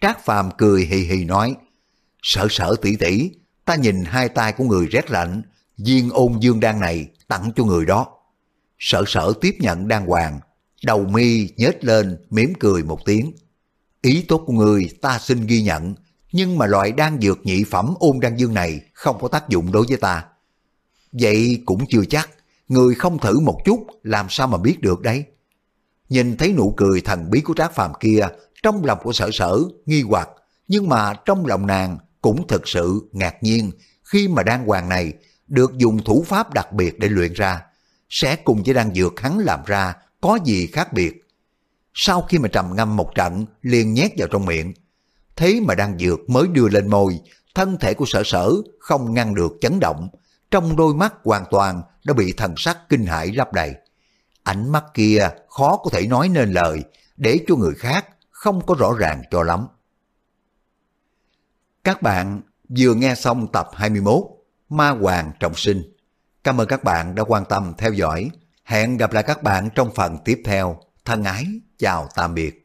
Trác Phàm cười hì hì nói, sở sở tỷ tỷ, ta nhìn hai tay của người rét lạnh, viên ôn dương đan này tặng cho người đó. Sở sở tiếp nhận đan hoàng, đầu mi nhếch lên mỉm cười một tiếng. Ý tốt của người ta xin ghi nhận, nhưng mà loại đan dược nhị phẩm ôn đan dương này không có tác dụng đối với ta. Vậy cũng chưa chắc, người không thử một chút làm sao mà biết được đấy. Nhìn thấy nụ cười thần bí của Trác Phàm kia, trong lòng của sở sở nghi hoặc, nhưng mà trong lòng nàng cũng thực sự ngạc nhiên khi mà đan hoàng này được dùng thủ pháp đặc biệt để luyện ra, sẽ cùng với đan dược hắn làm ra có gì khác biệt. Sau khi mà trầm ngâm một trận, liền nhét vào trong miệng. Thế mà đang dược mới đưa lên môi, thân thể của sở sở không ngăn được chấn động, trong đôi mắt hoàn toàn đã bị thần sắc kinh hãi lấp đầy. Ánh mắt kia khó có thể nói nên lời, để cho người khác không có rõ ràng cho lắm. Các bạn vừa nghe xong tập 21 Ma Hoàng Trọng Sinh. Cảm ơn các bạn đã quan tâm theo dõi. Hẹn gặp lại các bạn trong phần tiếp theo. Thân ái, chào tạm biệt.